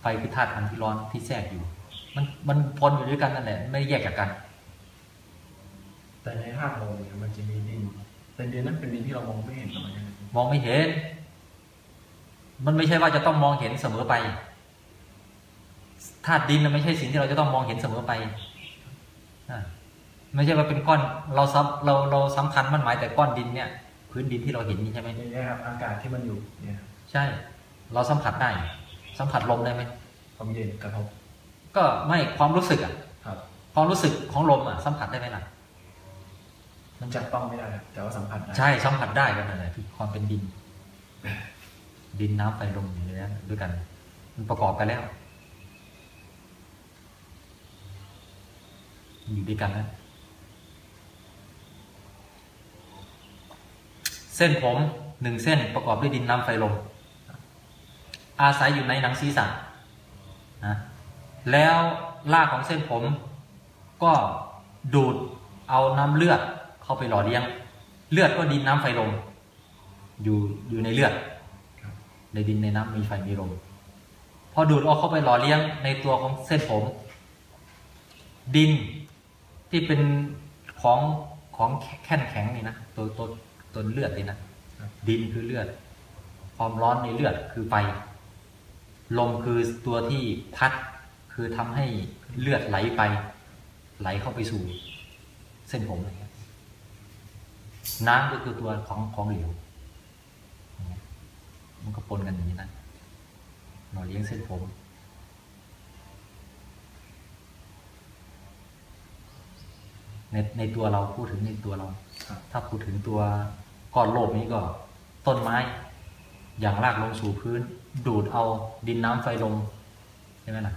ไฟคือธาตุอันที่ร้อนที่แทรกอยู่ มันมันพลอยู่ด้วยกันนั่นแหละ ไม่ได้แยกจากกัน แต่ในธาตุลมเนี่ยมันจะมีดินแต่ดินนั้นเป็นดินที่เรามองไม่เห็นหรอกมันยังไงมองไม่เห็น มันไม่ใช่ว่าจะต้องมองเห็นเสมอไปธาตุดินน่ะไม่ใช่สิ่งที่เราจะต้องมองเห็นเสมอไปอะไม่ใช่ว่าเป็นก้อนเราซับเราเราสำคัญมันหมายแต่ก้อนดินเนี่ย พื้นดินที่เราเห็นนี่ใช่ไหมนี่นะครับอากาศที่มันอยู่เนี่ย ใช่ เราสัมผัสได้ สัมผัสลมได้ไหมความเย็นกระทบก็ไม่ความรู้สึกอะครับความรู้สึกของลมอะสัมผัสได้ไหมล่ะมันจับต้องไม่ได้ครับแต่ว่าสัมผัสได้ใช่สัมผัสได้กันนั่นแหละคือความเป็นดิน ดินน้ำไฟลมอยู่ในนั้นด้วยกัน มันประกอบกันแล้วมันอยู่ด้วยกันนะ เส้นผมหนึ่งเส้นประกอบด้วยดินน้ำไฟลม อาศัยอยู่ในหนังศีรษะนะแล้วรากของเส้นผม ก็ดูดเอาน้ำเลือดเข้าไปหล่อเลี้ยง เลือดก็ดินน้ำไฟลม อยู่อยู่ในเลือด ในดินในน้ำมีไฟมีลมพอดูดเอาเข้าไปหล่อเลี้ยงในตัวของเส้นผม ดินที่เป็นของของแข็งแข็งนี่นะตัวตัว ตัวเลือดนี่นะดินคือเลือด ความร้อนในเลือดคือไฟลมคือตัวที่พัดคือทำให้เลือดไหลไป ไหลเข้าไปสู่ เส้นผมอะไรเงี้ยน้ำก็คือตัวของของเหลวอย่างเงี้ยมันก็ปนกันอย่างนี้นะหล่อเลี้ยงเส้นผม ในในตัวเราพูดถึงในตัวเราครับถ้าพูดถึงตัวก้อนโลกนี้ก็ ต้นไม้ อย่างรากลงสู่พื้น ดูดเอาดินน้ำไฟลมใช่ไหมล่ะ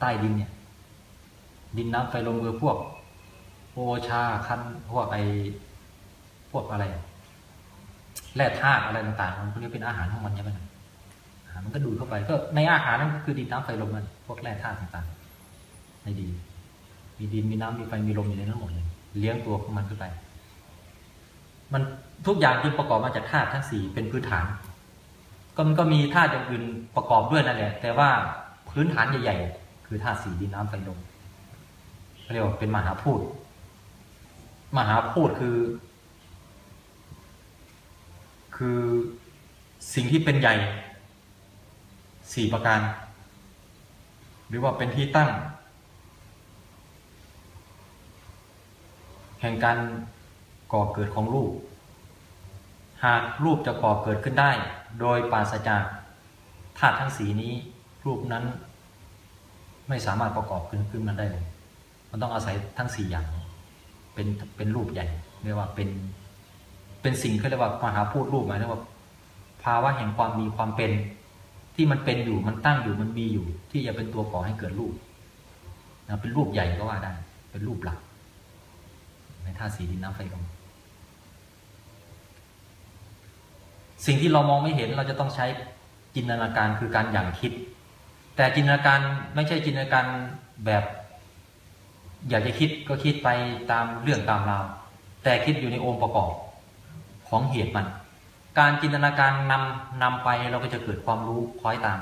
ใต้ดินเนี่ย ดินน้ำไฟลมคือพวกโอชาคันพวกไอพวกอะไร แร่ธาตุอะไรต่างๆมันพวกนี้เป็นอาหารของมันใช่ไหมล่ะอาหารมันก็ดูดเข้าไป ก็ในอาหารนั่นก็คือดินน้ำไฟลมมันพวกแร่ธาตุต่างๆในดิน มีดินมีน้ำมีไฟมีลมอยู่ในนั้นหมดเลยเลี้ยงตัวของมันขึ้นไป มันทุกอย่างที่ประกอบมาจากธาตุทั้งสี่เป็นพื้นฐาน ก็มันก็มีธาตุอย่างอื่นประกอบด้วยนั่นแหละ แต่ว่าพื้นฐานใหญ่ๆคือธาตุสี่ดินน้ำไฟลมเรียกว่าเป็นมหาพูดมหาพูดคือ คือสิ่งที่เป็นใหญ่สี่ประการ หรือว่าเป็นที่ตั้ง ห่งการก่อเกิดของรูป หากรูปจะก่อเกิดขึ้นได้ โดยปราศจากธาตุทั้งสีนี้ รูปนั้น ไม่สามารถประกอบขึ้นขึ้นมาได้เลย มันต้องอาศัยทั้งสี่อย่าง เป็นเป็นรูปใหญ่เรียกว่าเป็นเป็นสิ่งเขาเรียกว่ามหาพูดรูปหมายถึงว่า ภาวะแห่งความมีความเป็นที่มันเป็นอยู่มันตั้งอยู่มันมีอยู่ ที่จะเป็นตัวก่อให้เกิดรูปนะเป็นรูปใหญ่ก็ว่าได้ เป็นรูปหลัก ในธาตุสีดินน้ำไฟลมสิ่งที่เรามองไม่เห็นเราจะต้องใช้จินตนาการคือการอย่างคิด แต่จินตนาการไม่ใช่จินตนาการแบบ อยากจะคิดก็คิดไปตามเรื่องตามราวแต่คิดอยู่ในองค์ประกอบของเหตุมัน การจินตนาการนำนำไปเราก็จะเกิดความรู้คล้อยตาม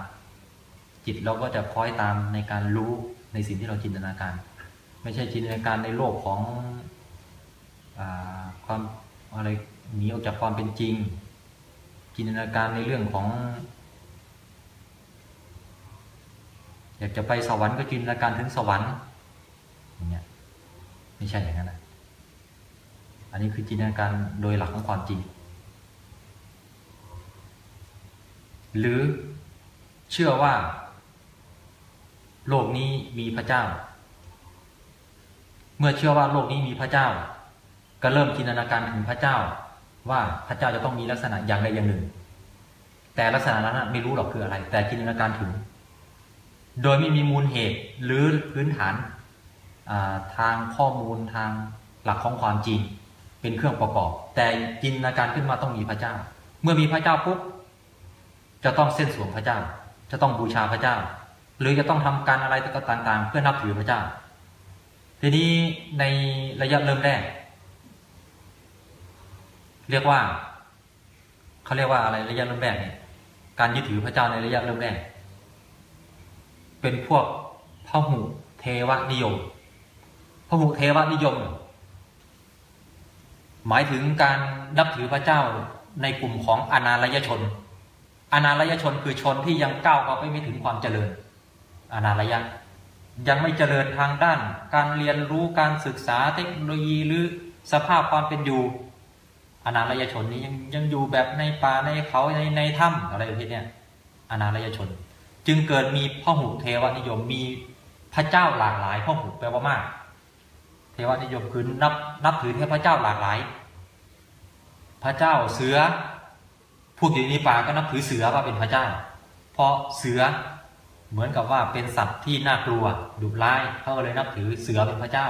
จิตเราก็จะคล้อยตามในการรู้ในสิ่งที่เราจินตนาการ ไม่ใช่จินตนาการในโลกของ ความอะไรหนีออกจากความเป็นจริง จินตนาการในเรื่องของ อยากจะไปสวรรค์ก็จินตนาการถึงสวรรค์อย่างเงี้ยไม่ใช่อย่างนั้นนะอันนี้คือจินตนาการโดยหลักของความจริง หรือเชื่อว่า โลกนี้มีพระเจ้า เมื่อเชื่อว่าโลกนี้มีพระเจ้า ก็เริ่มจินตนาการถึงพระเจ้า ว่าพระเจ้าจะต้องมีลักษณะอย่างใดอย่างหนึ่ง แต่ลักษณะนั้นไม่รู้หรอกคืออะไร แต่จินตนาการถึง โดยไม่มีมูลเหตุหรือพื้นฐานทางข้อมูลทางหลักของความจริง เป็นเครื่องประกอบ แต่จินตนาการขึ้นมาต้องมีพระเจ้า เมื่อมีพระเจ้าปุ๊บจะต้องเส้นสวงพระเจ้า จะต้องบูชาพระเจ้า หรือจะต้องทำการอะไรต่างๆ เพื่อนับถือพระเจ้า ทีนี้ในระยะเริ่มแรก เรียกว่าเขาเรียกว่าอะไรระยะเริ่มแรกเนี่ยการยึดถือพระเจ้าในระยะเริ่มแรก เป็นพวกพหุเทวนิยมพหุเทวนิยม หมายถึงการนับถือพระเจ้าในกลุ่มของอนาลยชน อนาลยชนคือชนที่ยังก้าวเข้าไปไม่ถึงความเจริญ อนาลยะยังไม่เจริญทางด้าน การเรียนรู้การศึกษาเทคโนโลยีหรือสภาพความเป็นอยู่ อนาลยชนนี้ยังยังอยู่แบบในป่าในเขาในในถ้ำอะไรประเภทเนี้ยอนาลยชน จึงเกิดมีพ่อหูเทวนิยมมีพระเจ้าหลากหลายพ่อหูแปลว่ามาก เทวนิยมคือนับนับถือเทพเจ้าหลากหลาย พระเจ้าเสือพวกอยู่ในป่าก็นับถือเสือว่าเป็นพระเจ้า เพราะเสือเหมือนกับว่าเป็นสัตว์ที่น่ากลัวดุร้ายเขาก็เลยนับถือเสือเป็นพระเจ้า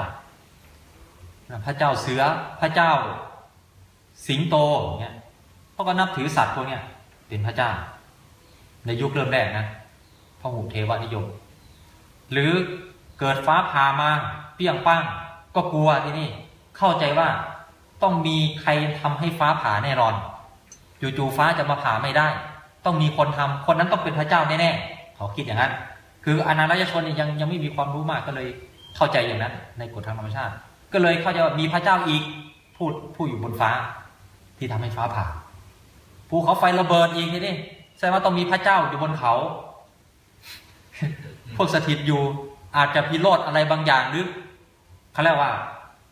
พระเจ้าเสือพระเจ้า สิงโตเงี้ยเขาก็นับถือสัตว์พวกเนี้ยเป็นพระเจ้า ในยุคเริ่มแรกนะพระหูเทวนิยม หรือเกิดฟ้าผ่ามาเปี้ยงป้งก็กลัวที่นี่ เข้าใจว่าต้องมีใครทำให้ฟ้าผ่าแน่นอนจู่ๆฟ้าจะมาผ่าไม่ได้ ต้องมีคนทำคนนั้นต้องเป็นพระเจ้าแน่ๆเขาคิดอย่างนั้น คืออนาลยชนยังยังไม่มีความรู้มากก็เลยเข้าใจอย่างนั้น ในกฎทางธรรมชาติ ก็เลยเข้าใจว่ามีพระเจ้าอีกพูดผู้อยู่บนฟ้า ที่ทำให้ฟ้าผ่าภูเขาไฟระเบิดอีกทีนี่แสดงว่าต้องมีพระเจ้าอยู่บนเขา พวกสถิตอยู่อาจจะพิโรธอะไรบางอย่างหรือเขาเรียกว่า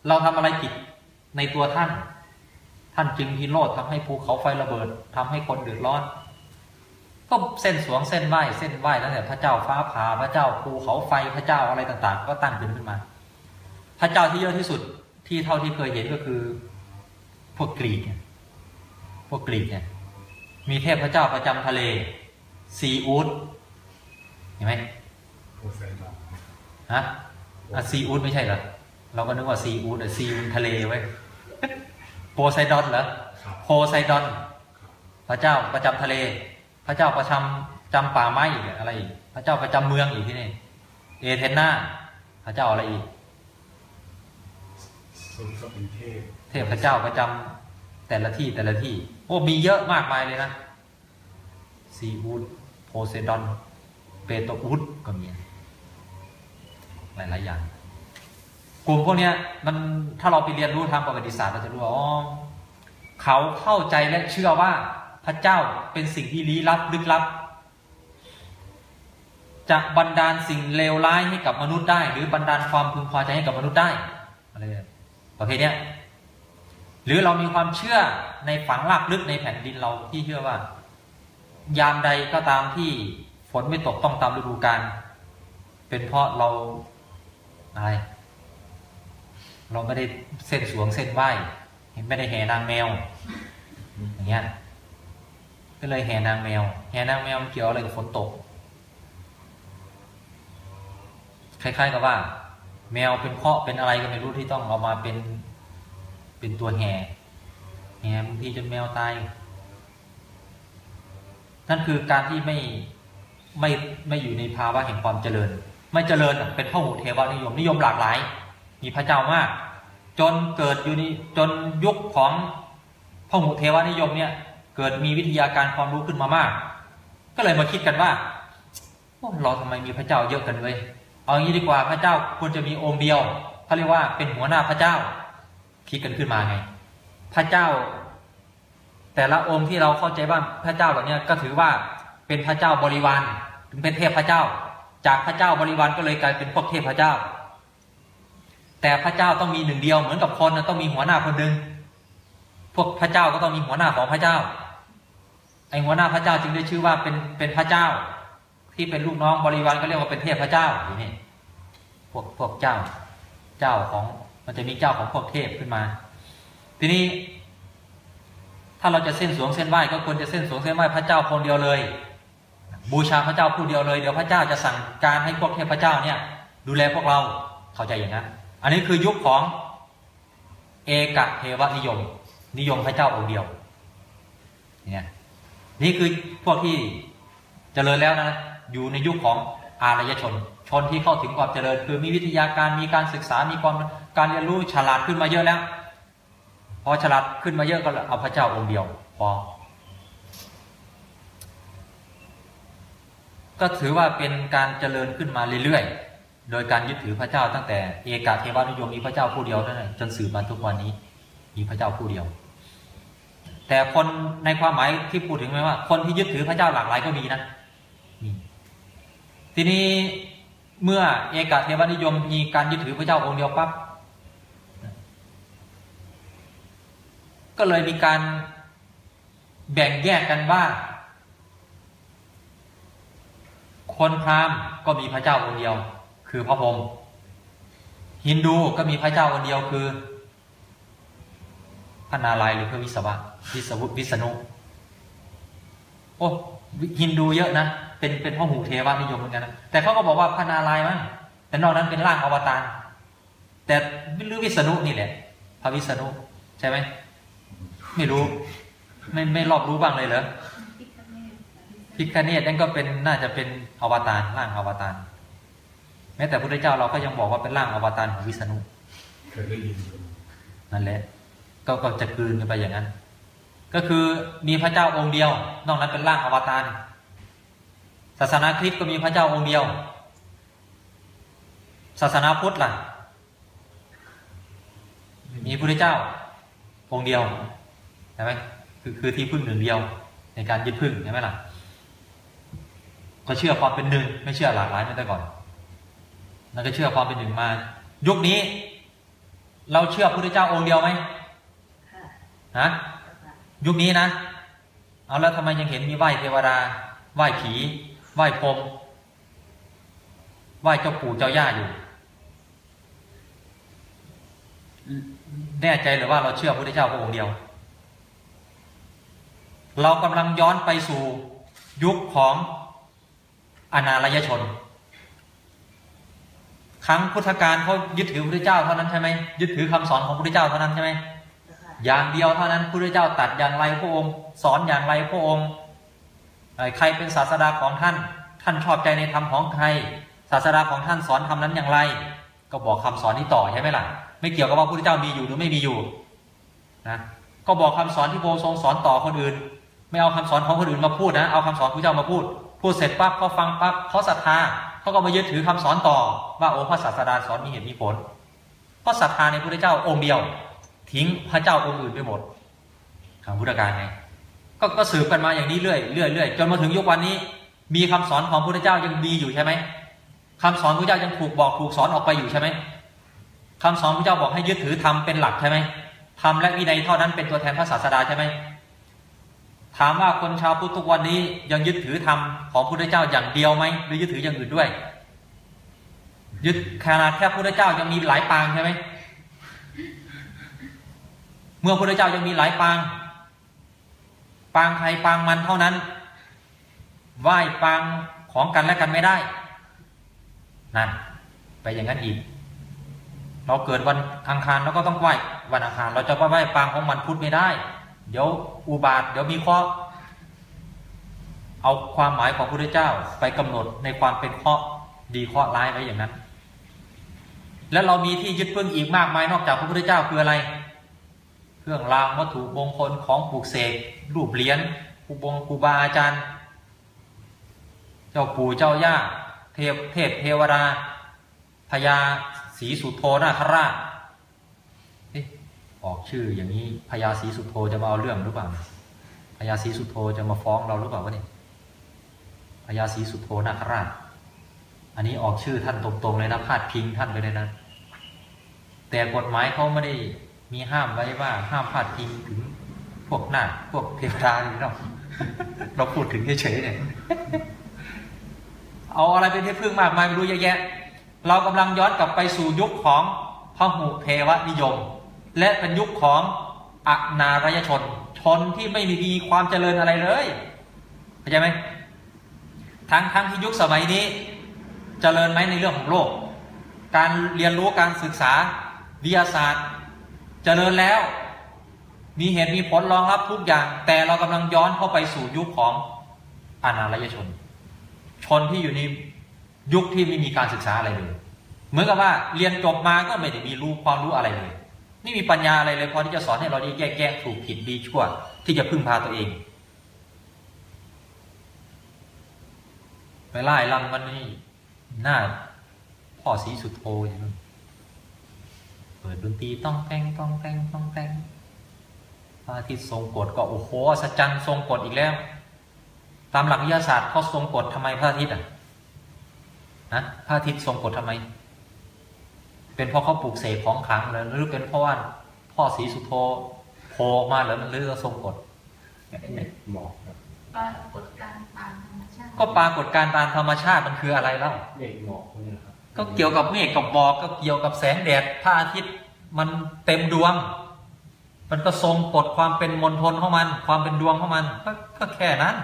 เราทำอะไรผิดในตัวท่าน ท่านจึงพิโรธทำให้ภูเขาไฟระเบิดทำให้คนเดือดร้อนก็เส้นสวงเส้นไหวเส้นไหวแล้วเนี่ยพระเจ้าฟ้าผ่าพระเจ้าภูเขาไฟพระเจ้าอะไรต่าง ๆ ก็ตั้งขึ้นขึ้นมา พระเจ้าที่เยอะที่สุดที่เท่าที่เคยเห็นก็คือ พวกกรีกเนี่ยพ วกกรีกเนี่ยมีเทพเจ้าประจำทะเลซีอูดเห็นไหมโพไซดอนฮะอะซีอูดไม่ใช่เหรอเราก็นึกว่าซีอูดอะซีมันทะเลไว้ยโพไซดอนเหรอครับโพไซดอนครับพระเจ้าประจำทะเล พระเจ้าประจำจำป่าไม้อีกอะไรอีกพระเจ้าประจำเมืองอีกที่นี่เอเธนนาพระเจ้าอะไรอีกสมกับเป็นเทพเทพเจ้าประจำแต่ละที่แต่ละที่ โอ้มีเยอะมากมายเลยนะซีอูดโพไซดอน เปโตอุดก็มีหลายๆอย่าง กลุ่มพวกเนี้ยมันถ้าเราไปเรียนรู้ทางประวัติศาสตร์เราจะรู้ว่าอ๋อเขาเข้าใจและเชื่อว่าพระเจ้าเป็นสิ่งที่ลี้ลับลึกลับจะบันดาลสิ่งเลวร้ายให้กับมนุษย์ได้ หรือบันดาลความพึงพอใจให้กับมนุษย์ได้อะไรประเภทเนี้ย หรือเรามีความเชื่อในฝังรากลึกในแผ่นดินเราที่เชื่อว่า ยามใดก็ตามที่ฝนไม่ตกต้องตามฤดูกาลเป็นเพราะเราอะไรเราไม่ได้เส้นสวงเส้นไหวไม่ได้แห่นางแมว อย่างเงี้ยก็เลยแห่นางแมว แห่นางแมวมันเกี่ยวอะไรกับฝนตก คล้ายๆกับว่า แมวเป็นเคราะเป็นอะไรก็ไม่รู้ที่ต้องเอามาเป็น เป็นตัวแห่แห่บางทีจนแมวตายนั่นคือการที่ไม่ไม่ไม่อยู่ในภาวะแห่งความเจริญ ไม่เจริญเป็นพหุเทวนิยมนิยมหลากหลาย มีพระเจ้ามาก จนเกิดอยู่นี่จนยุคของพหุเทวนิยมเนี่ย เกิดมีวิทยาการความรู้ขึ้นมามาก ก็เลยมาคิดกันว่าเราทำไมมีพระเจ้าเยอะกันเลยเอางี้ดีกว่าพระเจ้าควรจะมีองค์เดียวเขาเรียกว่าเป็นหัวหน้าพระเจ้า คิดกันขึ้นมาไง พระเจ้า แต่ละองค์ที่เราเข้าใจว่าพระเจ้าเหล่านี้ก็ถือว่าเป็นพระเจ้าบริวารถึงเป็นเทพพระเจ้า จากพระเจ้าบริวารก็เลยกลายเป็นพวกเทพพระเจ้า แต่พระเจ้าต้องมีหนึ่งเดียวเหมือนกับคนนะต้องมีหัวหน้าคนหนึ่งพวกพระเจ้าก็ต้องมีหัวหน้าของพระเจ้าไอหัวหน้าพระเจ้าจึงได้ชื่อว่าเป็นเป็นพระเจ้า ที่เป็นลูกน้องบริวารก็เรียกว่าเป็นเทพพระเจ้าอยู่นี่พวกพวกเจ้า เจ้าของ มันจะมีเจ้าของพวกเทพขึ้นมา ทีนี้ ถ้าเราจะเส้นสวงเส้นไหว้ก็ควรจะเส้นสวงเส้นไหว้พระเจ้าคนเดียวเลย บูชาพระเจ้าผู้เดียวเลยเดี๋ยวพระเจ้าจะสั่งการให้พวกเทพพระเจ้าเนี่ย ดูแลพวกเราเข้าใจอย่างนั้นอันนี้คือยุคของเอกเทวนิยม นิยมพระเจ้าองค์เดียวเนี่ยนี่คือพวกที่เจริญแล้วนะ อยู่ในยุคของอารยชน ชนที่เข้าถึงความเจริญ คือมีวิทยาการมีการศึกษามีความการเรียนรู้ฉลาดขึ้นมาเยอะแล้ว พอฉลาดขึ้นมาเยอะก็เอาพระเจ้าองค์เดียวพอก็ถือว่าเป็นการเจริญขึ้นมาเรื่อยๆ โดยการยึดถือพระเจ้าตั้งแต่เอกาเทวานิยมมีพระเจ้าผู้เดียวนั่นแหละจนสืบมาทุกวันนี้ มีพระเจ้าผู้เดียว แต่คนในความหมายที่พูดถึงไหมว่า คนที่ยึดถือพระเจ้าหลากหลายก็มีนะทีนี้ เมื่อเอกาเทวานิยมมีการยึดถือพระเจ้าองค์เดียวปั๊บก็เลยมีการแบ่งแยกกันว่า คนพราหมณ์ก็มีพระเจ้าองค์เดียว คือพระพรหมฮินดูก็มีพระเจ้าองค์เดียวคือพระนารายณ์หรือพระวิศวะวิศวุวิษณุโอ้ฮินดูเยอะนะ เป็นเป็นพ่อหูเทวานิยมเหมือนกันนะแต่เขาก็บอกว่าพระนารายณ์มั้งแต่นอกนั้นเป็นร่างอวตารแต่หรือวิษณุนี่แหละพระวิษณุใช่ไหมไม่รู้ ไม่ไม่รอบรู้บ้างเลยเหรอพิคเนตนั่นก็เป็นน่าจะเป็นอวตารร่างอวตารแม้แต่พระเจ้าเราก็ยังบอกว่าเป็นร่างอวตารของวิษณุเคยได้ยินนั่นแหละ ก็ก็จะกลืนกันไปอย่างนั้น ก็คือมีพระเจ้าองค์เดียวนอกนั้นเป็นร่างอวตาร ศาสนาคริสต์ก็มีพระเจ้าองค์เดียว ศาสนาพุทธล่ะ มีพระพุทธเจ้า องค์เดียวใช่ไหมคือคือที่พึ่งหนึ่งเดียว ในการยึดพึ่งใช่ไหมล่ะ ก็เชื่อความเป็นหนึ่งไม่เชื่อหลากหลายมาแต่ก่อนนั่นก็เชื่อความเป็นหนึ่งมา ยุคนี้ เราเชื่อพระพุทธเจ้าองค์เดียวไหมฮะยุคนี้นะ เอาแล้วทำไมยังเห็นมีไหว้เทวดาไหว้ผี ไหว้พรมไหว้เจ้าปู่เจ้าย่าอยู่ แน่ใจหรือว่าเราเชื่อพระพุทธเจ้าพระองค์เดียว เรากำลังย้อนไปสู่ยุคของอนาลยชน ครั้งพุทธกาลเขายึดถือพระพุทธเจ้าเท่านั้นใช่ไหมยึดถือคำสอนของพระพุทธเจ้าเท่านั้นใช่ไหมอย่างเดียวเท่านั้นพระพุทธเจ้าตัดอย่างไรพระองค์ สอนอย่างไรพระองค์ ใครเป็นศาสดาของท่าน ท่านชอบใจในธรรมของใคร ศาสดาของท่านสอนทำนั้นอย่างไร ก็บอกคำสอนนี้ต่อใช่ไหมล่ะ ไม่เกี่ยวกับว่าพระพุทธเจ้ามีอยู่หรือไม่มีอยู่นะก็บอกคำสอนที่พระองค์ทรงสอนต่อคนอื่น ไม่เอาคำสอนของคนอื่นมาพูดนะเอาคำสอนพระเจ้ามาพูด พูดเสร็จปั๊บเขาฟังปั๊บเขาศรัทธาเขาก็มายึดถือคำสอนต่อ ว่าโอ้พระศาสดาสอนมีเหตุมีผลเพราะศรัทธาในพระพุทธเจ้าองค์เดียว ทิ้งพระเจ้าองค์อื่นไปหมดทางพุทธการไง ก็ก็สืบกันมาอย่างนี้เรื่อยเรื่อยเรื่อยจนมาถึงยุควันนี้ มีคำสอนของพระเจ้ายังมีอยู่ใช่ไหมคำสอนพระเจ้ายังถูกบอกถูกสอนออกไปอยู่ใช่ไหมคำสอนพระเจ้าบอกให้ยึดถือธรรมเป็นหลักใช่ไหมธรรมและวินัยเท่านั้นเป็นตัวแทนพระศาสดาใช่ไหมถามว่าคนชาวพุทธทุกวันนี้ยังยึดถือธรรมของพระพุทธเจ้าอย่างเดียวไหมหรือยึดถืออย่างอื่นด้วย ยึดขนาดแค่พระพุทธเจ้ายังมีหลายปางใช่ไหมเมื่อพระพุทธเจ้ายังมีหลายปาง ปางใครปางมันเท่านั้น ไหว้ปางของกันและกันไม่ได้นั่นไปอย่างนั้นอีก เราเกิดวันอังคารเราก็ต้องไหว้วันอังคาร เราจะไปไหว้ปางของมันพุธไม่ได้ เดี๋ยวอุบาทเดี๋ยวมีข้อเอาความหมายของพระพุทธเจ้าไปกำหนดในความเป็นข้อดีข้อร้ายไว้อย่างนั้น แล้วเรามีที่ยึดพึ่งอีกมากมายนอกจากพระพุทธเจ้าคืออะไร เครื่องรางวัตถุมงคลของปลูกเสกรูปเหรียญครูบงครูบาอาจารย์ เจ้าปู่เจ้าย่าเทพเทพเทวดาพญาศรีสุโธนาคราชอออกชื่ออย่างนี้พญาศรีสุโธจะมาเอาเรื่องหรือเปล่าพญาศรีสุโธจะมาฟ้องเราหรือเปล่าวะเนี่ยพญาศรีสุโธนาคราช อันนี้ออกชื่อท่านตรงๆเลยนะพาดพิงท่านไปเลยนะ แต่กฎหมายเขาไม่ได้ มีห้ามไว้ว่าห้ามพาดพิงถึงพวกนาคพวกเทวดาหรือเราเราพูดถึงเฉยๆเนี่ยเอาอะไรเป็นที่พึ่งมากมายไม่รู้เยอะแยะ เรากำลังย้อนกลับไปสู่ยุคของพหุเทวนิยม และเป็นยุคของอนารยชน ชนที่ไม่มีความเจริญอะไรเลยเข้าใจไหมทั้งทั้งที่ยุคสมัยนี้ เจริญไหมในเรื่องของโลก การเรียนรู้การศึกษาวิทยาศาสตร์ เจริญแล้ว มีเหตุมีผลรองรับทุกอย่าง แต่เรากำลังย้อนเข้าไปสู่ยุคของอนารยชน ชนที่อยู่ในยุคที่ไม่มีการศึกษาอะไรเลย เหมือนกับว่าเรียนจบมาก็ไม่ได้มีรู้ความรู้อะไรเลย ไม่มีปัญญาอะไรเลยพอที่จะสอนให้เราได้แยกแยะถูกผิดดีชั่ว ที่จะพึ่งพาตัวเองไปไล่ลำกันนี่หน้าพ่อสีสุดโทอย่างนั้ เปิดดนตรีต้องแต่งต้องแต่งต้องแต่งพระอาทิตย์ทรงกฎก็โอ้โหสัจจันทรงกฎอีกแล้ว ตามหลักวิทยาศาสตร์เขาทรงกฎทำไมพระอาทิตย์อะนะพระอาทิตย์ทรงกฎทำไม เป็นเพราะเขาปลูกเสกของขลังเลยหรือเป็นเพราะว่าพ่อสีสุโธโผล่ออกมาหรือมันหรือทรงกฎหมอกครับปรากฏการณ์ตามธรรมชาติก็ปรากฏการณ์ตามธรรมชาติมันคืออะไรเล่าเมฆหมอกพวกนี้ครับ ก็เกี่ยวกับเมฆกับหมอกก็เกี่ยวกับแสงแดดพระอาทิตย์มันเต็มดวง มันก็ทรงกฎความเป็นมณฑลของมัน ความเป็นดวงของมันก็ก็แค่นั้น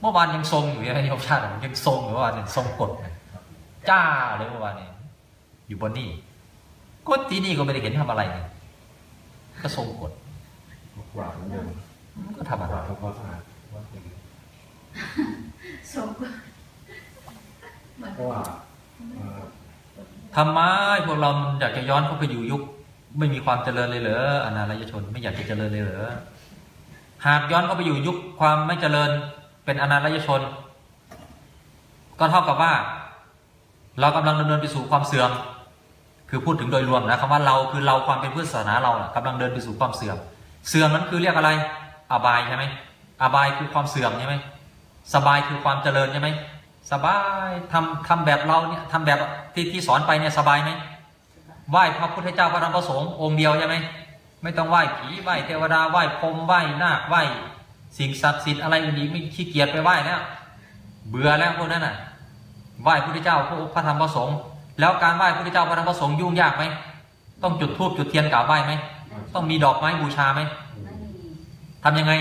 เมื่อวานยังทรงอยู่ยังโยมชาติยังทรงอยู่เมื่อวานยังทรงกฎจ้าเลยเมื่อวานนี้อยู่บนนี่ก็ที่นี่ก็ไม่ได้เห็นทำอะไรนี่ก็ทรงกฎกว่าเหมือนเดิมก็ทำอะไรกว่าทำความสะอาดว่าเป็นสมบูรณ์เหมือน เพราะว่าทำไมพวกเราอยากจะย้อนเข้าไปอยู่ยุค ไม่มีความเจริญเลยเหรออนาลยชนไม่อยากจะเจริญเลยเหรอหากย้อนเข้าไปอยู่ยุคความไม่เจริญเป็นอนาลยชน ก็เท่ากับว่า เรากำลังดำเนินไปสู่ความเสื่อม คือพูดถึงโดยรวมนะคำว่าเราคือเราความเป็นพุทธศาสนาเราน่ะกำลังเดินไปสู่ความเสื่อม เสื่อมนั้นคือเรียกอะไร อบายใช่ไหมอบายคือความเสื่อมใช่ไหมสบายคือความเจริญใช่ไหม สบายทำทำแบบเราเนี่ยทำแบบที่ที่สอนไปเนี่ยสบายไหมไหว้พระพุทธเจ้าพระธรรมพระสงฆ์องค์เดียวใช่ไหมไม่ต้องไหว้ผีไหว้เทวดาไหว้พรหมไหว้นาคไหว้สิ่งศักดิ์สิทธิ์อะไรอื่นอีกไม่ขี้เกียจไปไหว้แล้วเบื่อแล้วพวกนั้นน่ะไหว้พระพุทธเจ้าพระพระธรรมพระสงฆ์แล้วการไหว้พระพุทธเจ้าพระธรรมพระสงฆ์ยุ่งยากไหมต้องจุดธูปจุดเทียนกราบไหว้ไหมต้องมีดอกไม้บูชาไหมไม่มีทำยังไง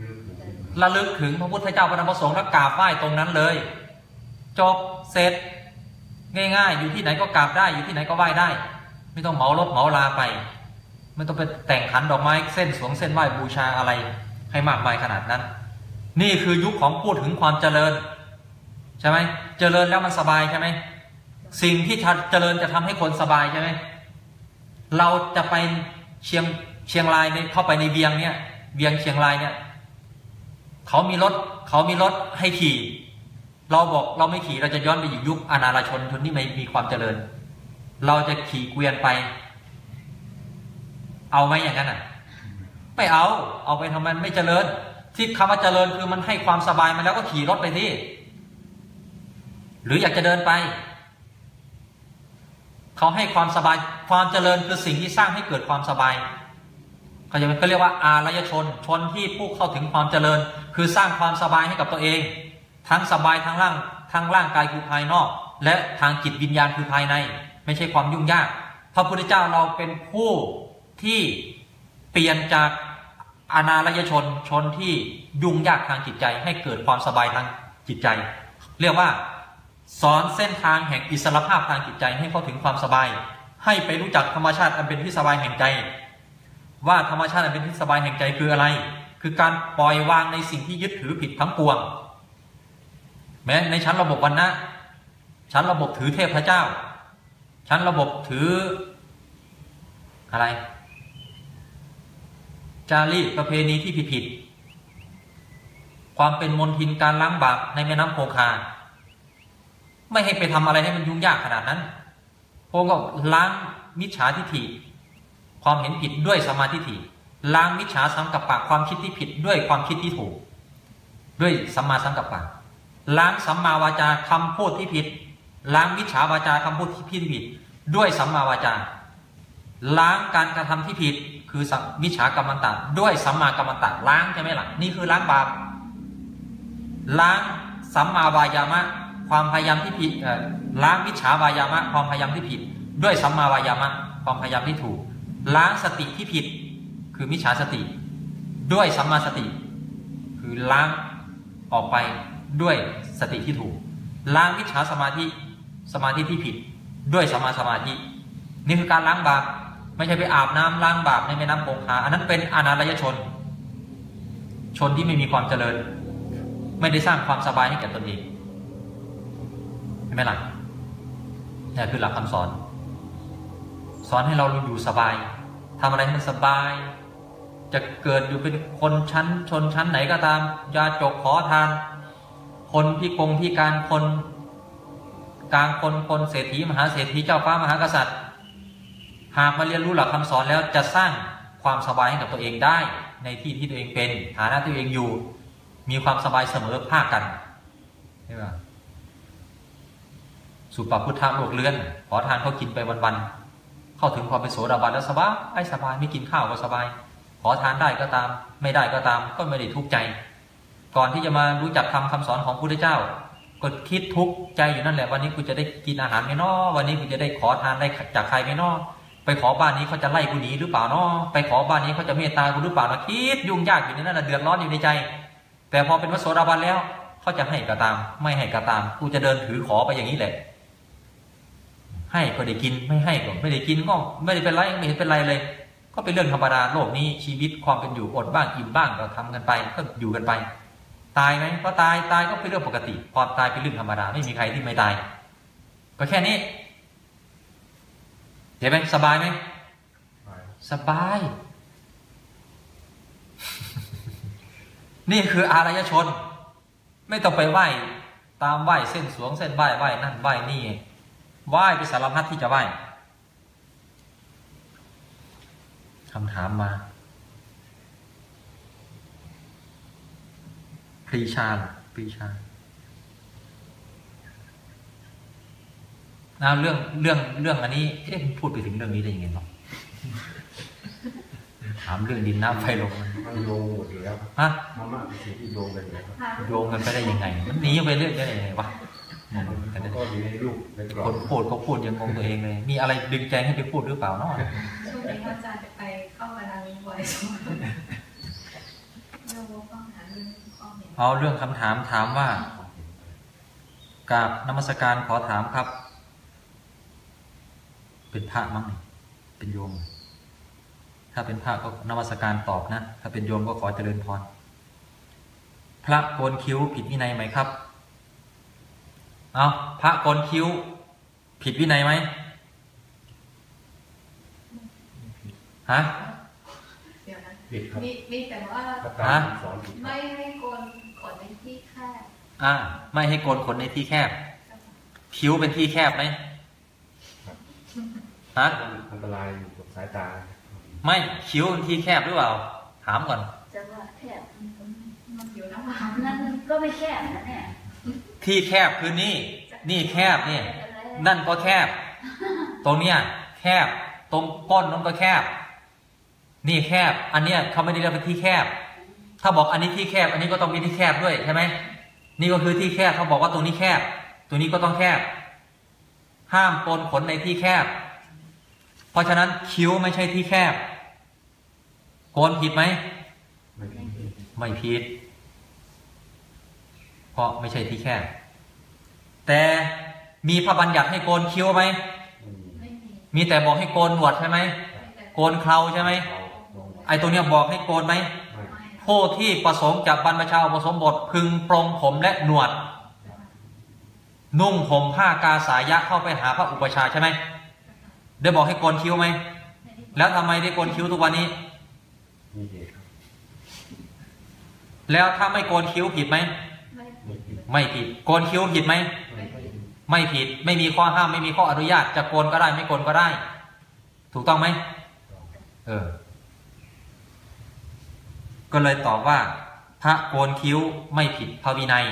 ลืมถึงระลึกถึงพระพุทธเจ้าพระธรรมพระสงฆ์แล้วกราบไหว้ตรงนั้นเลย จบเสร็จ ง่ายๆ อยู่ที่ไหนก็กราบได้อยู่ที่ไหนก็ไหว้ได้ ไม่ต้องเหมารถเหมาลาไป ไม่ต้องไปแต่งขันดอกไม้เส้นสวงเส้นไหว้บูชาอะไรให้มากมายขนาดนั้น นี่คือยุคของพูดถึงความเจริญ ใช่ไหมเจริญแล้วมันสบายใช่ไหมสิ่งที่เจริญจะทำให้คนสบายใช่ไหมเราจะไปเชียงเชียงรายเนี่ยเข้าไปในเวียงเนี่ยเวียงเชียงรายเนี่ยเขามีรถเขามีรถให้ขี่ เราบอกเราไม่ขี่เราจะย้อนไปอยู่ยุคอนาลชนชนที่ไม่มีความเจริญ เราจะขี่เกวียนไป เอาไหมอย่างนั้นอะ ไม่เอา เอาไปทำไมไม่เจริญ ที่คำว่าเจริญคือมันให้ความสบายมาแล้วก็ขี่รถไปที่หรืออยากจะเดินไป เขาให้ความสบายความเจริญคือสิ่งที่สร้างให้เกิดความสบายเขาจะเขาเรียกว่าอารยชนชนที่ผู้เข้าถึงความเจริญ คือสร้างความสบายให้กับตัวเอง ทั้งสบายทางร่างทางร่างกายคือภายนอก และทางจิตวิญญาณคือภายใน ไม่ใช่ความยุ่งยาก พระพุทธเจ้าเราเป็นผู้ที่เปลี่ยนจากอนาลยชนชนที่ยุ่งยากทางจิตใจให้เกิดความสบายทางจิตใจ เรียกว่าสอนเส้นทางแห่งอิสรภาพทางจิตใจให้เข้าถึงความสบาย ให้ไปรู้จักธรรมชาติอันเป็นที่สบายแห่งใจ ว่าธรรมชาติอันเป็นที่สบายแห่งใจคืออะไร คือการปล่อยวางในสิ่งที่ยึดถือผิดทั้งปวง แม้ในชั้นระบบวันนะชั้นระบบถือเทพเจ้า ชั้นระบบถืออะไร จารีตประเพณีที่ผิดๆความเป็นมนทินการล้างบาปในแม่น้ำโคงคา ไม่ให้ไปทำอะไรให้มันยุ่งยากขนาดนั้นพระองค์ก็ล้างมิจฉาทิฏฐิ ความเห็นผิดด้วยสมาธิฏฐิล้างมิจฉาสังกัปปะความคิดที่ผิดด้วยความคิดที่ถูก ด้วยสัมมาสังกัปปะ ล้างสัมมาวาจาคำพูดที่ผิด ล้างมิจฉาวาจาคำพูดที่ผิด ด้วยสัมมาวาจา ล้างการกระทำที่ผิด คือสัมมิจฉากรรมันตะด้วยสัมมากรรมันตะล้างใช่ไหมล่ะนี่คือล้างบาปล้างสัมมาวายามะ ความพยายามที่ผิดล้างมิจฉาวายามะ ความพยายามที่ผิด ด้วยสัมมาวายามะ ความพยายามที่ถูก ล้างสติที่ผิด คือมิจฉาสติ ด้วยสัมมาสติ คือล้างออกไป ด้วยสติที่ถูกล้างมิจฉาสมาธิสมาธิที่ผิดด้วยสมาสมาธิ นี่คือการล้างบาปไม่ใช่ไปอาบน้ำล้างบาปในแม่น้ำคงคาอันนั้นเป็นอนาลยชน ชนที่ไม่มีความเจริญ ไม่ได้สร้างความสบายให้แก่ตนเองเห็นไหมล่ะนี่คือหลักคำสอน สอนให้เราอยู่สบายทำอะไรให้มันสบาย จะเกิดอยู่เป็นคนชั้นชนชั้นไหนก็ตามยาจกขอทาน คนพิกงพิการคนกลางคนคนเศรษฐีมหาเศรษฐีเจ้าฟ้ามหากษัตริย์ หากมาเรียนรู้หลักคำสอนแล้วจะสร้างความสบายให้กับตัวเองได้ ในที่ที่ตัวเองเป็น ฐานะตัวเองอยู่ มีความสบายเสมอภาคกันใช่ไหมสุปพุทธะโลกเลื่อน ขอทานเขากินไปวันๆเข้าถึงความเป็นโสดาบันแล้วสบายไอ้สบายไม่กินข้าวก็สบาย ขอทานได้ก็ตาม ไม่ได้ก็ตามก็ไม่ได้ทุกข์ใจ ก่อนที่จะมารู้จักทำคำสอนของพระพุทธเจ้า ก็คิดทุกข์ใจอยู่นั่นแหละวันนี้กูจะได้กินอาหารไหมน้อวันนี้กูจะได้ขอทานได้จากใครไหมน้อไปขอบ้านนี้เขาจะไล่กูหนีหรือเปล่าน้อไปขอบ้านนี้เขาจะเมตตากูหรือเปล่านาะคิดยุ่งยากอยู่ในนั้นนะเดือดร้อนอยู่ในใจ แต่พอเป็นพระโสดาบันแล้วเขาจะให้ก็ตาม ไม่ให้ก็ตามกูจะเดินถือขอไปอย่างนี้แหละ ให้ก็ได้กินไม่ให้ก็ไม่ได้กินก็ไม่ได้เป็นไรไม่เห็นเป็นไรเลยก็เป็นเรื่องธรรมดาโลกนี้ชีวิตความเป็นอยู่อดบ้างอิ่มบ้างก็ทำกันไปก็อยู่กันไป ตายไหมก็ตายตายก็เป็นเรื่องปกติความตายเป็นเรื่องธรรมดาไม่มีใครที่ไม่ตาย ก็แค่นี้เห็นไหมสบายไหมสบาย นี่คืออารยชน ไม่ต้องไปไหว้ตามไหว้เส้นสวงเส้นไหว้ไหว้นั่นไหว้นี่ไหว้ไปสารพัดที่จะไหว้คำถามมา ป รีชาล่ะปรีชาเอาเรื่องเรื่องเรื่องอันนี้เอ๊ะพูดไปถึงเรื่องนี้ได้ยังไงเนาะถามเรื่องดินน้ำไฟลมมันมันโยงหมดอยู่แล้วครับฮะมาม่าเป็นสิ่งที่โยงกันอยู่แล้วครับพาโยงกันไปได้ยังไง มันหนีไปเรื่อยได้ยังไงวะงงกันมันเลยก็อยู่ในรูปในกรอคบนพูดเขาพูดยังงงตัวเองเลย มีอะไรดึงใจให้ไปพูดหรือเปล่าเนาะช่วงนี้อาจารย์จะไปเข้ามาดังบ่อยสมเรื่องต้ เห็นเอาเรื่องคำถามถามว่ากับนมัสการขอถามครับ เป็นพระมั้งนี่เป็นโยม ถ้าเป็นพระก็นมัสการตอบนะ ถ้าเป็นโยมก็ขอเจริญพรพระโกนคิ้วผิดวินัยไหมครับ เอาพระโกนคิ้ว ผิดวินัยไหมฮะเดี๋ยวนะผิดครับมีมีแต่ว่าพระตามสอนผิดครับไม่ให้โกน ขนในที่แคบอ่า ไม่ให้โกนขนในที่แคบ คิ้วเป็นที่แคบไหมฮะอันตรายอยู่กับสายตา ไม่คิ้วเป็นที่แคบหรือเปล่า ถามก่อนจะว่าแคบมันอยู่น้ำหวาถานมนั้นก็ไม่แคบนะเนี่ยที่แคบคือนี่ นี่แคบนี่นั่นก็แคบ ตรงเนี้ยแคบ ตรงก้นนั้นก็แคบ นี่แคบ อันเนี้ยเขาไม่ได้เรียกเป็นที่แคบ ถ้าบอกอันนี้ที่แคบ อันนี้ก็ต้องมีที่แคบด้วยใช่ไหมนี่ก็คือที่แคบเขาบอกว่าตรงนี้แคบ ตัวนี้ก็ต้องแคบ ห้ามโกนขนในที่แคบ เพราะฉะนั้นคิ้วไม่ใช่ที่แคบ โกนผิดไหมไม่ผิดไม่ผิดเพราะไม่ใช่ที่แคบ แต่มีพระบัญญัติให้โกนคิ้วไหมไม่มีไม่มีมีแต่บอกให้โกนหนวดใช่ไหมแต่โกนเคราใช่ไหมเราลงไอ้ตัวเนี้ยบอกให้โกนไหมไม่ไม่ ผู้ที่ประสงค์จากบรรพชาอุปสมบทพึงปรงผมและหนวด นุ่งห่มผ้ากาสายะเข้าไปหาพระอุปชาใช่ไหมได้บอกให้โกนคิ้วไหม แล้วทำไมได้โกนคิ้วทุกวันนี้ แล้วถ้าไม่โกนคิ้วผิดไหม ไม่ผิด โกนคิ้วผิดไหม ไม่ผิด ไม่มีข้อห้าม ไม่มีข้ออนุญาต จะโกนก็ได้ ไม่โกนก็ได้ ถูกต้องไหม เออ ก็เลยตอบว่า พระโกนคิ้วไม่ผิดพระวินัย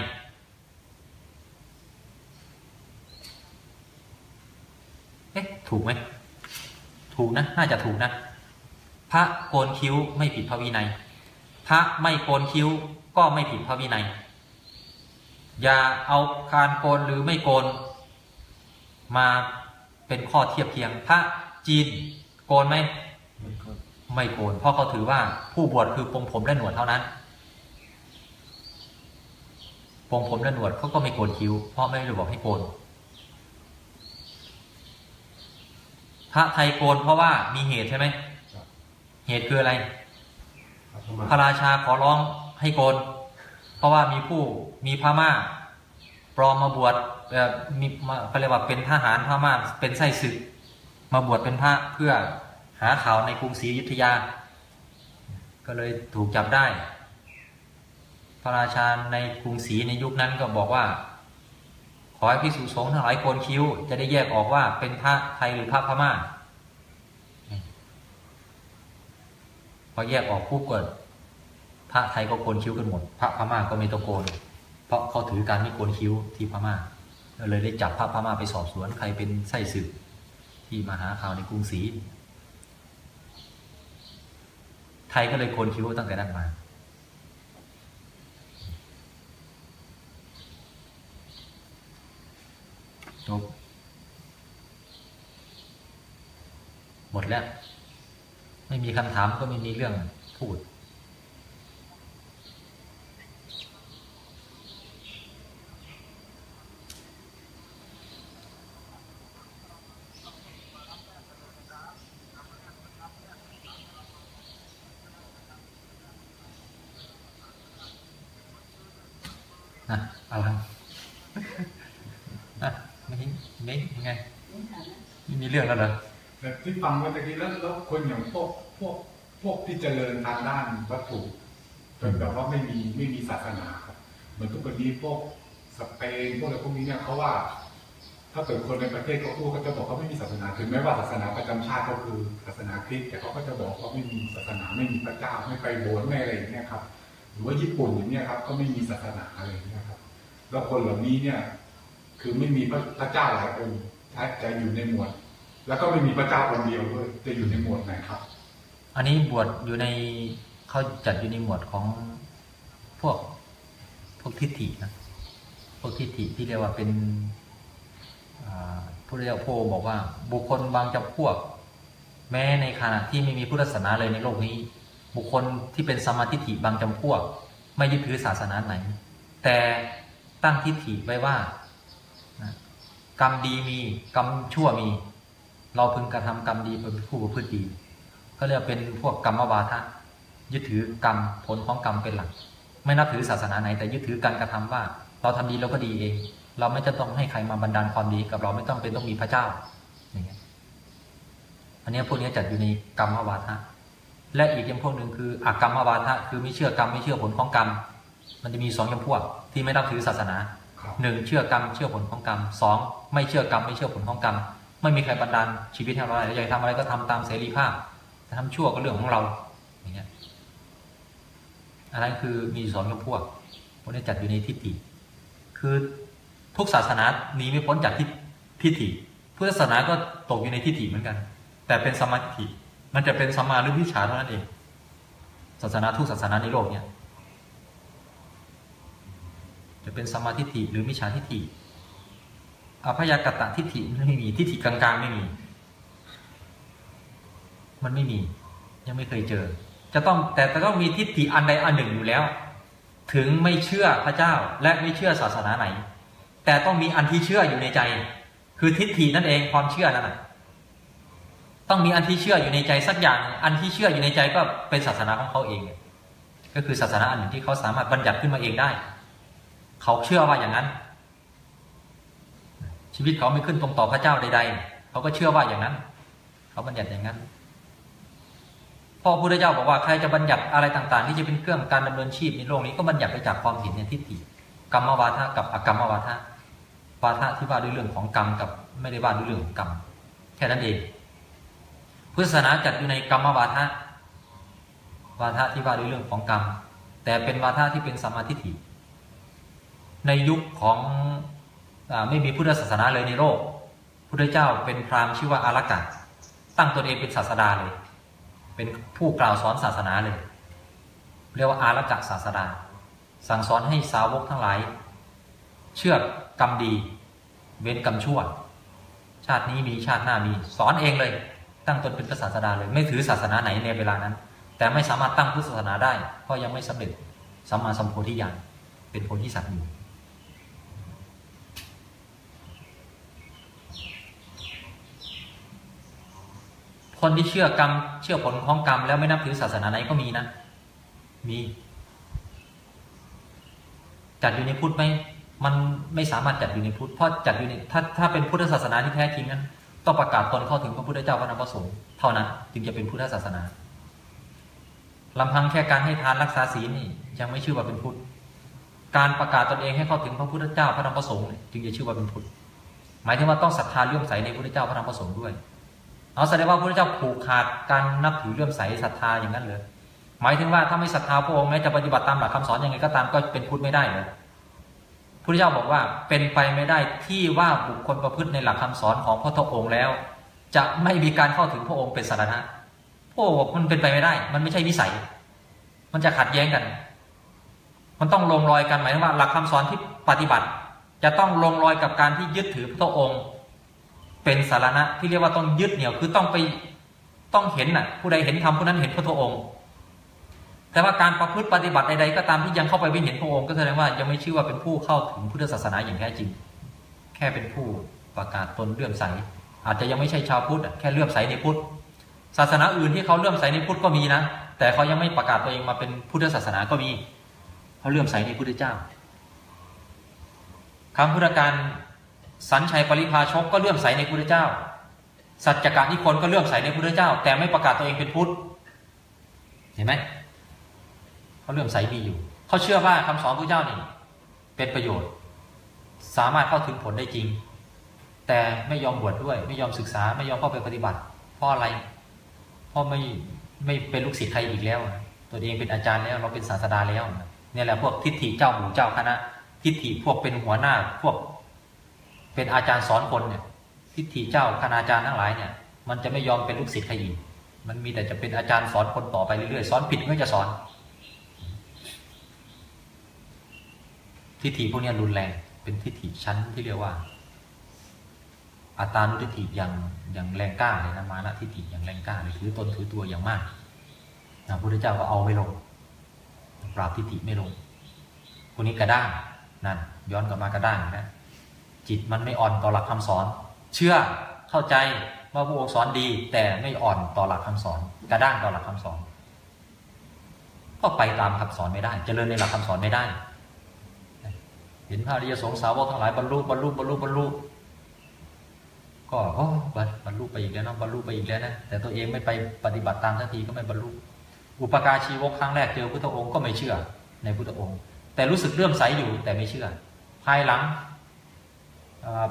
เอ๊ะ ถูกไหม ถูกนะ น่าจะถูกนะ พระโกนคิ้วไม่ผิดพระวินัย พระไม่โกนคิ้วก็ไม่ผิดพระวินัย อย่าเอาการโกนหรือไม่โกน มาเป็นข้อเทียบเคียง พระจีนโกนไหม ไม่ก็ไม่โกนเพราะเขาถือว่าผู้บวชคือปรงผมและหนวดเท่านั้นปรงผมและหนวดเขาก็ไม่โกนคิ้ว เพราะไม่ได้บอกให้โกนพระไทยโกนเพราะว่ามีเหตุใช่ไหมเหตุคืออะไร พระธรรมพระราชาขอร้องให้โกน เพราะว่ามีผู้มีพม่าปลอมมาบวชเอ่อมีมาเขาเรียกว่าเป็นทหารพม่าเป็นไส้ศึก มาบวชเป็นพระเพื่อ หาข่าวในกรุงศรีอยุธยา ก็เลยถูกจับได้ พระราชาในกรุงศรีในยุคนั้นก็บอกว่า ขอให้พิสุสงฆ์ทั้งหลายโกนคิ้ว จะได้แยกออกว่าเป็นพระไทยหรือพระพม่า พอแยกออกปุ๊บก็พระไทยก็โกนคิ้วกันหมด พระพม่าก็ไม่ต้องโกน เพราะเขาถือการไม่โกนคิ้วที่พม่าเลยได้จับพระพม่าไปสอบสวนใครเป็นไส้ศึกที่มาหาข่าวในกรุงศรี ไทยก็เลยโกนคิ้วตั้งแต่นั้นมาจบหมดแล้ว ไม่มีคำถามก็ไม่มีเรื่องพูด อะอะไรอะไม่ไม่ยังไงไม่มี เรื่องแล้วเหรอแต่ที่ฟังเมื่อกี้แล้วแล้วคนอย่างพวกพวกพวกที่เจริญทางด้านวัตถุจนแบบว่าไม่มีไม่มีศาสนาครับเหมือนทุกวันนี้พวกสเปนพวกอะไรพวกนี้เนี่ยเขาว่า ถ้าเกิดคนในประเทศเขาพูดก็จะบอกเขาไม่มีศาสนาถึงแม้ว่าศาสนาประจำชาติก็คือศาสนาคริสต์แต่เขาก็จะบอกว่าไม่มีศาสนาไม่มีพระเจ้าไม่ไปโบสถ์ไม่อะไรอย่างเงี้ยครับ หรือว่าญี่ปุ่นอย่างเงี้ยครับ ก็ไม่มีศาสนาอะไรอย่างเงี้ยครับ แล้วคนเหล่านี้เนี่ย คือไม่มีพระพระเจ้าหลายองค์จะอยู่ในหมวด แล้วก็ไม่มีพระเจ้าองค์เดียวด้วยจะอยู่ในหมวดไหนครับ อันนี้บวชอยู่ในเขาจัดอยู่ในหมวดของพวกพวกทิฏฐินะ พวกทิฏฐิที่เรียกว่าเป็นอ่าผู้เรียกโพบอกว่า บุคคลบางจำพวก แม้ในขณะที่ไม่มีพุทธศาสนาเลยในโลกนี้ บุคคลที่เป็นสมาทิฏฐิบางจำพวก ไม่ยึดถือศาสนาไหน แต่ตั้งทิฏฐิไว้ว่านะกรรมดีมีกรรมชั่วมี เราพึงกระทำกรรมดีเป็นผู้ประพฤติดีก็เรียกเป็นพวกกรรมวาทะยึดถือกรรมผลของกรรมเป็นหลัก ไม่นับถือศาสนาไหนแต่ยึดถือการกระทำว่า เราทำดีเราก็ดีเอง เราไม่จะต้องให้ใครมาบันดาลความดีกับเราไม่ต้องเป็นต้องมีพระเจ้าอย่างเงี้ยอันเนี้ยพวกเนี้ยจัดอยู่ในกรรมวาทะและอีกจำพวกหนึ่งคืออกรรมวาทะคือไม่เชื่อกรรมไม่เชื่อผลของกรรม มันจะมีสองจำพวกที่ไม่นับถือศาสนาครับหนึ่งเชื่อกรรมเชื่อผลของกรรมสองไม่เชื่อกรรมไม่เชื่อผลของกรรม ไม่มีใครบันดาลชีวิตให้เราได้อยากทำอะไรก็ทำตามเสรีภาพจะทำชั่วก็เรื่องของเราอย่างเงี้ยอันนั้นคือมีสองจำพวกพวกนี้จัดอยู่ในทิฏฐิคือทุกศาสนาหนีไม่พ้นจากทิฏฐิพุทธศาสนาก็ตกอยู่ในทิฏฐิเหมือนกัน แต่เป็นสมาทิมันจะเป็นสมาหรือวิชาเท่านั้นเอง ศาสนาทุกศาสนาในโลกเนี่ยจะเป็นสมาทิฏฐิหรือมิจฉาทิฏฐิ อภยากตะทิฏฐิไม่มีทิฏฐิกลางๆไม่มี มันไม่มี ยังไม่เคยเจอ จะต้องแต่แต่ต้องมีทิฏฐิอันใดอันหนึ่งอยู่แล้ว ถึงไม่เชื่อพระเจ้าและไม่เชื่อศาสนาไหน แต่ต้องมีอันที่เชื่ออยู่ในใจ คือทิฏฐินั่นเองความเชื่อนั่นแหะต้องมีอันที่เชื่ออยู่ในใจสักอย่าง อันที่เชื่ออยู่ในใจก็เป็นศาสนาของเขาเองก็คือศาสนาอันหนึ่งที่เขาสามารถบัญญัติขึ้นมาเองได้ เขาเชื่อว่าอย่างนั้น ชีวิตเขาไม่ขึ้นตรงต่อพระเจ้าใด ๆ เขาก็เชื่อว่าอย่างนั้น เขาบัญญัติอย่างนั้นพ่อพุทธเจ้าบอกว่าใครจะบัญญัติอะไรต่างๆ ที่จะเป็นเครื่องการดำเนินชีพในโลกนี้ก็บัญญัติไปจากความเห็นในทิฏฐิกรรมวาทะกับอกรรมวาทะวาทะที่ว่าด้วยเรื่องของกรรมกับไม่ได้ว่าด้วยเรื่องของกรรมแค่นั้นเองพุทธศาสนาจัดอยู่ในกรรมวาทะวาทะที่ว่าด้วยเรื่องของกรรม แต่เป็นวาทะที่เป็นสัมมาทิฏฐิในยุคของ ไม่มีพุทธศาสนาเลยในโลกพุทธเจ้าเป็นพราหมณ์ชื่อว่าอารักกะตั้งตนเองเป็นศาสดาเลย เป็นผู้กล่าวสอนศาสนาเลย เรียกว่าอารักกะศาสดา สั่งสอนให้สาวกทั้งหลาย เชื่อกรรมดี เว้นกรรมชั่ว ชาตินี้มีชาติหน้ามีสอนเองเลย ตั้งตนเป็นพระศาสดาเลย ไม่ถือศาสนาไหนในเวลานั้น แต่ไม่สามารถตั้งพุทธศาสนาได้ เพราะยังไม่สำเร็จสัมมาสัมโพธิญาณเป็นโพธิสัตว์อยู่ คนที่เชื่อกรรม เชื่อผลของกรรม แล้วไม่นับถือศาสนาไหนก็มีนะ มีจัดอยู่ในพุทธไหมมันไม่สามารถจัดอยู่ในพุทธเพราะจัดอยู่ในถ้าถ้าเป็นพุทธศาสนาที่แท้จริงนั้นต้องประกาศตนเข้าถึงพระพุทธเจ้าพระธรรมพระสงฆ์เท่านั้น จึงจะเป็นพุทธศาสนาลำพังแค่การให้ทานรักษาศีลนี่ยังไม่ชื่อว่าเป็นพุทธการประกาศตนเองให้เข้าถึงพระพุทธเจ้าพระธรรมพระสงฆ์จึงจะชื่อว่าเป็นพุทธหมายถึงว่าต้องศรัทธาเลื่อมใสในพระพุทธเจ้าพระธรรมพระสงฆ์ด้วย เอาแสดงว่าพระพุทธเจ้าผูกขาดการนับถือเลื่อมใสศรัทธาอย่างนั้นเลยหมายถึงว่าถ้าไม่ศรัทธาพระองค์แม้จะปฏิบัติตามหลักคำสอนยังไงก็ตามก็เป็นพุทธไม่ได้เลยพระเจ้าบอกว่าเป็นไปไม่ได้ที่ว่าบุคคลประพฤติในหลักคำสอนของพระทองค์แล้ว จะไม่มีการเข้าถึงพระองค์เป็นสารณะพระองค์บอกมันเป็นไปไม่ได้ มันไม่ใช่วิสัย มันจะขัดแย้งกัน มันต้องลงรอยกันหมายถึงว่าหลักคำสอนที่ปฏิบัติ จะต้องลงรอยกับการที่ยึดถือพระองค์ เป็นสารณะที่เรียกว่าต้องยึดเหนี่ยวคือต้องไปต้องเห็นน่ะ ผู้ใดเห็นธรรมผู้นั้นเห็นพระองค์ แต่ว่าการประพฤติปฏิบัติใดๆก็ตามที่ยังเข้าไปไม่เห็นพระองค์ก็แสดงว่ายังไม่ชื่อว่าเป็นผู้เข้าถึงพุทธศาสนาอย่างแท้จริง แค่เป็นผู้ประกาศตนเลื่อมใส อาจจะยังไม่ใช่ชาวพุทธแค่เลื่อมใสในพุทธศาสนาอื่นที่เขาเลื่อมใสในพุทธก็มีนะแต่เขายังไม่ประกาศตัวเองมาเป็นพุทธศาสนาก็มีเขาเลื่อมใสในพุทธเจ้าคำพุทธการ สัญชัยปริพาชกก็เลื่อมใสในพุทธเจ้า สัจจการนิคนก็เลื่อมใสในพุทธเจ้า แต่ไม่ประกาศตัวเองเป็นพุทธ เห็นไหมเขาเลื่อมใสมีอยู่ เขาเชื่อว่าคำสอนพระเจ้านี่เป็นประโยชน์ สามารถเข้าถึงผลได้จริง แต่ไม่ยอมบวชดด้วย ไม่ยอมศึกษา ไม่ยอมเข้าไปปฏิบัติ เพราะอะไร เพราะไม่ไม่เป็นลูกศิษย์ใครอีกแล้ว ตัวเองเป็นอาจารย์แล้ว เราเป็นศาสดาแล้วเนี่ยแหละพวกทิฏฐิเจ้าหมู่เจ้าคณะทิฏฐิพวกเป็นหัวหน้าพวก เป็นอาจารย์สอนคนเนี่ยทิฏฐิเจ้าคณาจารย์ทั้งหลายเนี่ยมันจะไม่ยอมเป็นลูกศิษย์ใครอีกมันมีแต่จะเป็นอาจารย์สอนคนต่อไปเรื่อยๆสอนผิดก็จะสอน ทิฏฐิพวกนี้รุนแรงเป็นทิฏฐิชั้นที่เรียกว่า อัตตานุทิฏฐิอย่างอย่างแรงกล้าเลยนะมานะทิฏฐิอย่างแรงกล้าเลยถือตนถือตัวอย่างมากพระพุทธเจ้าก็เอาไม่ลง ปราบทิฏฐิไม่ลงคนนี้กระด้างนั่นย้อนกลับมากระด้างนะ จิตมันไม่อ่อนต่อหลักคำสอน เชื่อเข้าใจว่าพระองค์สอนดี แต่ไม่อ่อนต่อหลักคำสอน กระด้างต่อหลักคำสอน ก็ไปตามคำสอนไม่ได้ เจริญในหลักคำสอนไม่ได้ เห็นพระริยสงสาวกทั้งหลายบรรลุบรรลุบรรลุบรรลุก็โอ้บรรลุไปอีกแล้วนะบรรลุไปอีกแล้วนะแต่ตัวเองไม่ไปปฏิบัติตามทันทีก็ไม่บรรลุอุปการชีวกครั้งแรกเจอพุทธองค์ก็ไม่เชื่อในพุทธองค์ แต่รู้สึกเลื่อมใสอยู่แต่ไม่เชื่อ ภายหลัง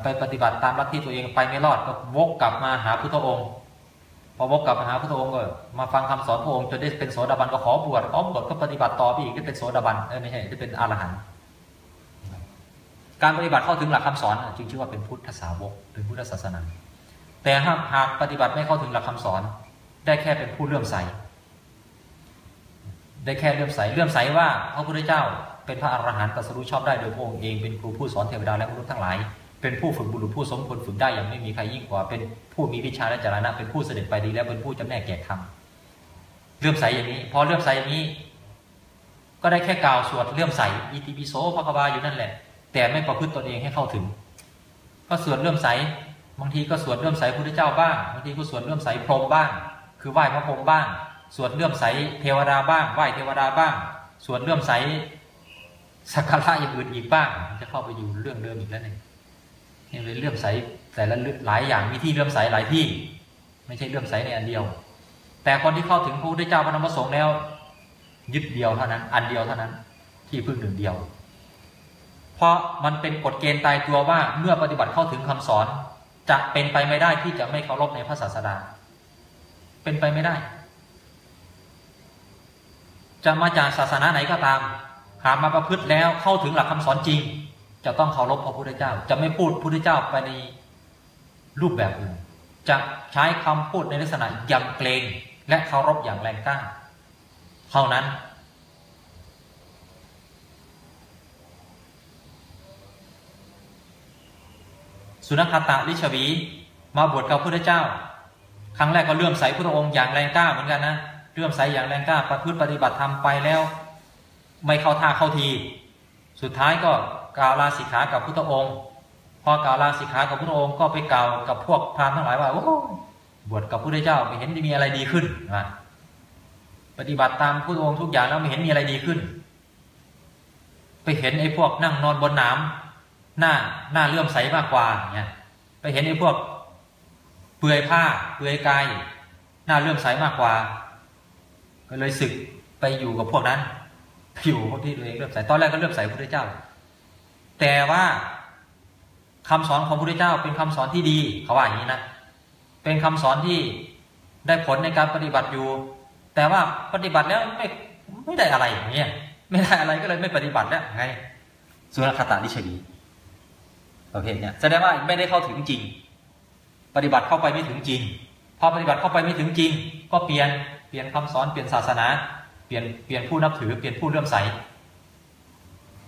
ไปปฏิบัติตามลัทธิตัวเองไปไม่รอดก็วกกลับมาหาพุทธองค์ พอวกกลับมาหาพุทธองค์ก็มาฟังคำสอนพระองค์จนได้เป็นโสดาบันก็ขอบวชขอมบวชก็ปฏิบัติต่อไปอีกได้เป็นโสดาบันเออไม่ใช่ได้เป็นอรหันต์การปฏิบัติเข้าถึงหลักคำสอนจึงชื่อว่าเป็นพุทธสาวกเป็นพุทธศาสนา แต่หากหากปฏิบัติไม่เข้าถึงหลักคำสอน ได้แค่เป็นผู้เลื่อมใส ได้แค่เลื่อมใสเลื่อมใสว่าพระพุทธเจ้า เป็นพระอรหันต์ตรัสรู้ชอบได้โดยพระองค์เองเป็นครูผู้สอนเทวดาและมนุษย์ทั้งหลาย เป็นผู้ฝึกบุรุษผู้สมควรฝึกได้อย่างไม่มีใครยิ่งกว่า เป็นผู้มีวิชาและจรณะเป็นผู้เสด็จไปดีและเป็นผู้จำแนกแก่ธรรมเลื่อมใสอย่างนี้ พอเลื่อมใสอย่างนี้ ก็ได้แค่กล่าวสวดเลื่อมใสอิติปิโสพระคบาอยู่นั่นแหละ แต่ไม่ประพฤติตนเองให้เข้าถึง ก็สวดเลื่อมใสบางทีก็สวดเลื่อมใสพระพุทธเจ้าบ้างบางทีก็สวดเลื่อมใสพรหมบ้าง คือไหว้พระพรหมบ้างสวดเลื่อมใสเทวดาบ้างไหว้เทวดาบ้างสวดเลื่อมใสสักการะอย่างอื่นอีกบ้างจะเข้าไปอยู่เรื่องเดิมอีกแล้วเนี่ย นี่เป็นเลื่อมใสแต่ละหลายอย่างมีที่เลื่อมใสหลายที่ ไม่ใช่เลื่อมใสในอันเดียว แต่คนที่เข้าถึงพระพุทธเจ้าพระธรรมพระสงฆ์แล้ว ยึดเดียวเท่านั้น อันเดียวเท่านั้น ที่พึ่งหนึ่งเดียว เพราะมันเป็นกฎเกณฑ์ตายตัวว่าเมื่อปฏิบัติเข้าถึงคำสอน จะเป็นไปไม่ได้ที่จะไม่เคารพในพระศาสดา เป็นไปไม่ได้ จะมาจากศาสนาไหนก็ตามหามาประพฤติแล้วเข้าถึงหลักคำสอนจริง จะต้องเคารพพระพุทธเจ้า จะไม่พูดพุทธเจ้าไปในรูปแบบอื่นจะใช้คำพูดในลักษณะยำเกรงและเคารพอย่างแรงกล้าเท่านั้น สุนัขตะลิชวี มาบวชกับพระพุทธเจ้า ครั้งแรกก็เลื่อมใสพระองค์อย่างแรงกล้าเหมือนกันนะเลื่อมใสอย่างแรงกล้าประพฤติปฏิบัติธรรมไปแล้ว ไม่เข้าท่าเข้าที สุดท้ายก็ กล่าวลาสิกขากับพุทธองค์ พอกล่าวลาสิกขากับพุทธองค์ก็ไปกล่าวกับพวกพราหมณ์ทั้งหลายว่าโอ้บวชกับพระพุทธเจ้าไม่เห็นมีอะไรดีขึ้นนะปฏิบัติตามพุทธองค์ทุกอย่างแล้วไม่เห็นมีอะไรดีขึ้น ไปเห็นไอ้พวกนั่งนอนบนน้ำหน้าหน้าเลื่อมใสมากกว่าเนี่ยไปเห็นไอ้พวก เปลือยผ้า เปลือยกายหน้าเลื่อมใสมากกว่า ก็เลยศึกไปอยู่กับพวกนั้นอยู่พวกที่ตัวเองเลื่อมใสตอนแรกก็เลื่อมใสพระพุทธเจ้า แต่ว่าคำสอนของพระพุทธเจ้าเป็นคำสอนที่ดีเขาว่าอย่างนี้นะ เป็นคำสอนที่ได้ผลในการปฏิบัติอยู่ แต่ว่าปฏิบัติแล้วไม่ไม่ได้อะไรอย่างเงี้ยไม่ได้อะไรก็เลยไม่ปฏิบัติแล้วไงสุรคตาดิชวีประเภทเนี้ยแสดงว่าไม่ได้เข้าถึงจริง ปฏิบัติเข้าไปไม่ถึงจริง พอปฏิบัติเข้าไปไม่ถึงจริง ก็เปลี่ยนเปลี่ยนคำสอนเปลี่ยนศาสนา เปลี่ยนเปลี่ยนผู้นับถือเปลี่ยนผู้เลื่อมใส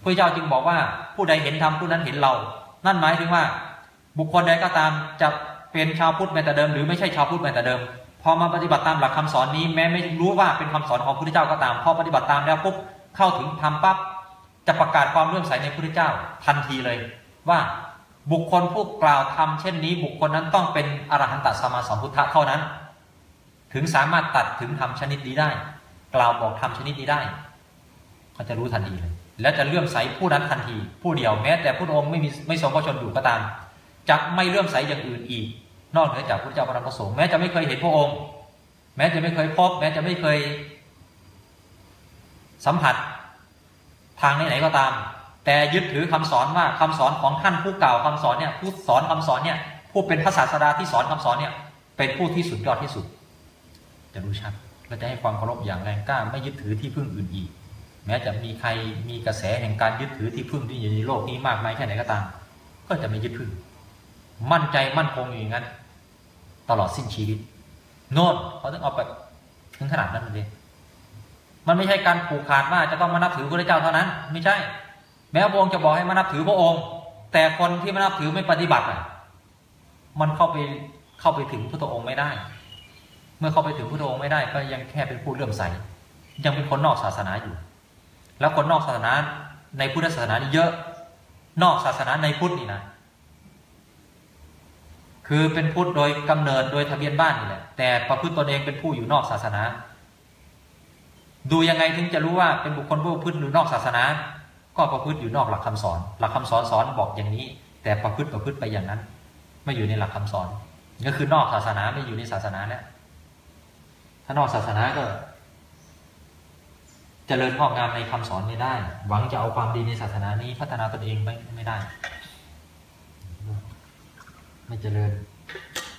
พระเจ้าจึงบอกว่าผู้ใดเห็นธรรมผู้นั้นเห็นเรา นั่นหมายถึงว่า บุคคลใดก็ตามจะเป็นชาวพุทธแม้แต่เดิม หรือไม่ใช่ชาวพุทธแม้แต่เดิม พอมาปฏิบัติตามหลักคำสอนนี้แม้ไม่รู้ว่าเป็นคำสอนของพระพุทธเจ้าก็ตาม พอปฏิบัติตามแล้วปุ๊บเข้าถึงธรรมปั๊บจะประกาศความเลื่อมใสในพระพุทธเจ้าทันทีเลย ว่าบุคคลผู้กล่าวทำเช่นนี้ บุคคลนั้นต้องเป็นอรหันตสัมมาสัมพุทธะเท่านั้น ถึงสามารถตัดถึงธรรมชนิดนี้ได้ กล่าวบอกธรรมชนิดนี้ได้เขาจะรู้ทันทีเลย และจะเลื่อมใสผู้นั้นทันที ผู้เดียวแม้แต่ผู้องค์ไม่มีไม่ทรงพระชนอยู่ก็ตามจะไม่เลื่อมใสอย่างอื่นอีก นอกเหนือจากพระเจ้าพระธรรมประสงค์แม้จะไม่เคยเห็นพระองค์ แม้จะไม่เคยพบ แม้จะไม่เคย สัมผัส ทางไหนๆก็ตาม แต่ยึดถือคำสอนว่าคำสอนของท่านผู้กล่าวคำสอนเนี่ยผู้สอนคำสอนเนี่ยผู้เป็นพระศาสดาที่สอนคำสอนเนี่ย เป็นผู้ที่สุดยอดที่สุด จะรู้ชัดและจะให้ความเคารพอย่างแรงกล้าไม่ยึดถือที่พึ่งอื่นอีก แม้จะมีใครมีกระแสแห่งการยึดถือที่พึ่งที่อยู่ในโลกนี้มากมายแค่ไหนก็ตาม ก็จะไม่ยึดพึ่ง มั่นใจมั่นคงอย่างนั้น ตลอดสิ้นชีวิต โน่นเขาต้องเอาไปถึงขนาดนั้นเลยมันไม่ใช่การผูกขาดว่าจะต้องมานับถือพระเจ้าเท่านั้น ไม่ใช่ แม้พระองค์จะบอกให้มานับถือพระองค์ แต่คนที่มานับถือไม่ปฏิบัติอะ มันเข้าไปเข้าไปถึงพระองค์ไม่ได้ เมื่อเข้าไปถึงพระองค์ไม่ได้ ก็ยังแค่เป็นผู้เลื่อมใส ยังเป็นคนนอกศาสนาอยู่ แล้วคนนอกศาสนาในพุทธศาสนานี่เยอะ นอกศาสนาในพุทธนี่นะ คือเป็นพุทธโดยกำเนิดโดยทะเบียนบ้านนี่แหละ แต่ประพฤติตนเองเป็นผู้อยู่นอกศาสนา ดูยังไงถึงจะรู้ว่าเป็นบุคคลผู้ประพฤติอยู่นอกศาสนา ก็ประพฤติอยู่นอกหลักคำสอน หลักคำสอนสอนบอกอย่างนี้ แต่ประพฤติประพฤติไปอย่างนั้น ไม่อยู่ในหลักคำสอน ก็คือนอกศาสนาไม่อยู่ในศาสนาแล้วถ้านอกศาสนาก็ จเจริญงอกงามในคำสอนไม่ได้ หวังจะเอาความดีในศาสนานี้พัฒนาตนเองไม่ไม่ได้ ไม่เจริญ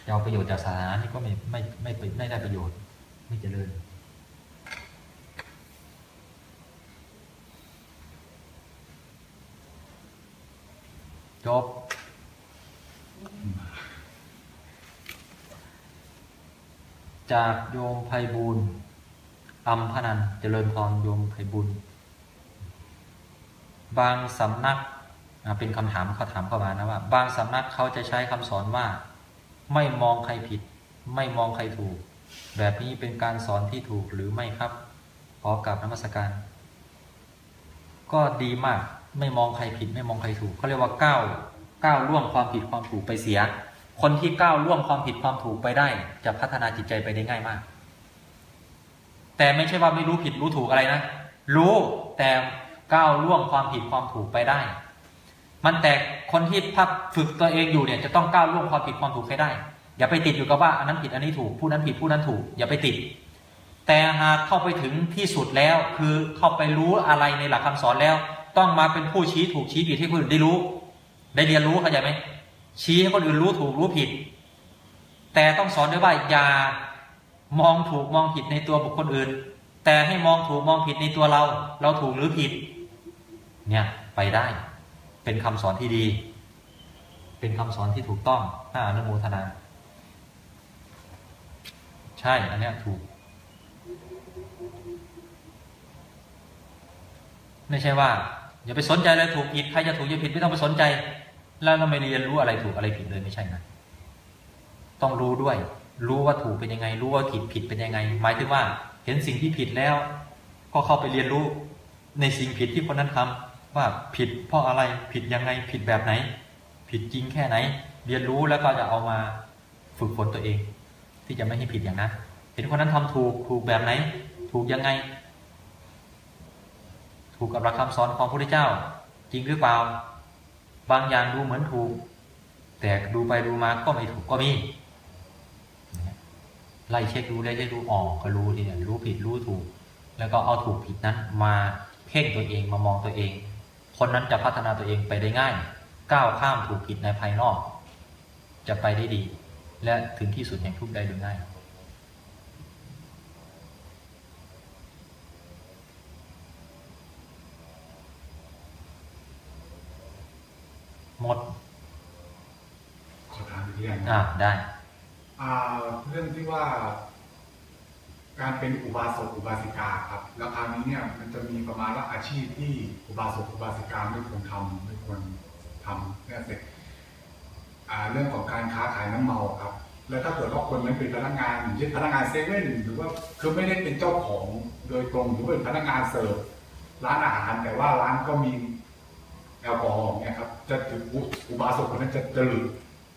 จะเอาประโยชน์จากศาสนานี่ก็ไม่ไม่ไม่ไม่ไม่ได้ประโยชน์ ไม่เจริญ จบ จากโยมไพบูล์ อัมพนันเจริญพรโยมไพบูลย์บางสำนักเป็นคำถามเขาถามเข้ามานะว่า บางสำนักเขาจะใช้คำสอนว่า ไม่มองใครผิด ไม่มองใครถูก แบบนี้เป็นการสอนที่ถูกหรือไม่ครับ ขอกราบนมัสการ ก็ดีมากไม่มองใครผิด ไม่มองใครถูกเขาเรียกว่าก้าวก้าวล่วงความผิดความถูกไปเสีย คนที่ก้าวล่วงความผิดความถูกไปได้ จะพัฒนาจิตใจไปได้ง่ายมาก แต่ไม่ใช่ว่าไม่รู้ผิดรู้ถูกอะไรนะ รู้แต่ก้าวล่วงความผิดความถูกไปได้ มันแต่คนที่พักฝึกตัวเองอยู่เนี่ยจะต้องก้าวล่วงความผิดความถูกให้ได้ อย่าไปติดอยู่กับว่าอันนั้นผิดอันนี้ถูกผู้นั้นผิดผู้นั้นถูก อย่าไปติด แต่หากเข้าไปถึงที่สุดแล้วคือเข้าไปรู้อะไรในหลักคำสอนแล้ว ต้องมาเป็นผู้ชี้ถูกชี้ผิดให้คนอื่นได้รู้ ได้เรียนรู้เข้าใจไหมชี้ให้คนอื่นรู้ถูกรู้ผิด แต่ต้องสอนด้วยว่าอย่า มองถูกมองผิดในตัวบุคคลอื่น แต่ให้มองถูกมองผิดในตัวเรา เราถูกหรือผิด เนี่ยไปได้ เป็นคำสอนที่ดี เป็นคำสอนที่ถูกต้องน่าอนุโมทนา ใช่ อันนี้ถูก ไม่ใช่ว่า อย่าไปสนใจเลยถูกผิด ใครจะถูกจะผิดไม่ต้องไปสนใจ แล้วเราไม่เรียนรู้อะไรถูกอะไรผิดเลยไม่ใช่นะ ต้องรู้ด้วย รู้ว่าถูกเป็นยังไง รู้ว่าผิดผิดเป็นยังไง หมายถึงว่า เห็นสิ่งที่ผิดแล้ว ก็เข้าไปเรียนรู้ในสิ่งผิดที่คนนั้นทำว่าผิดเพราะอะไรผิดยังไงผิดแบบไหน ผิดจริงแค่ไหน เรียนรู้แล้วก็จะเอามาฝึกฝนตัวเอง ที่จะไม่ให้ผิดอย่างนั้นเห็นคนนั้นทำถูกถูกแบบไหน ถูกยังไง ถูกกับหลักคำสอนของพระพุทธเจ้า จริงหรือเปล่า บางอย่างดูเหมือนถูก แต่ดูไปดูมาก็ไม่ถูกก็มี ไล่เช็คดูไล่เช็คดูอ๋อก็รู้ทีเนี่ยรู้ผิดรู้ถูก แล้วก็เอาถูกผิดนั้นมาเพ่งตัวเองมามองตัวเอง คนนั้นจะพัฒนาตัวเองไปได้ง่าย ก้าวข้ามถูกผิดในภายนอก จะไปได้ดี และถึงที่สุดแห่งทุกข์ได้โดยง่ายหมดขอถามอีกเรื่องอ่านะได้ อ่าเรื่องที่ว่า การเป็นอุบาสกอุบาสิกาครับ แล้วคราวนี้เนี่ยมันจะมีประมาณว่าอาชีพที่อุบาสกอุบาสิกาไม่ควรทำไม่ควรทำเนี่ยเสร็จอ่าเรื่องของการค้าขายน้ำเมาครับ แล้วถ้าเกิดว่าคนนั้นเป็นพนักงานอย่างเช่นพนักงานเซเว่นหรือว่าคือไม่ได้เป็นเจ้าของโดยตรงหรือเป็นพนักงานเสิร์ฟร้านอาหารแต่ว่าร้านก็มีแอลกอฮอล์เนี่ยครับจะถืออุอุบาสกคนนั้นจะจะหลุด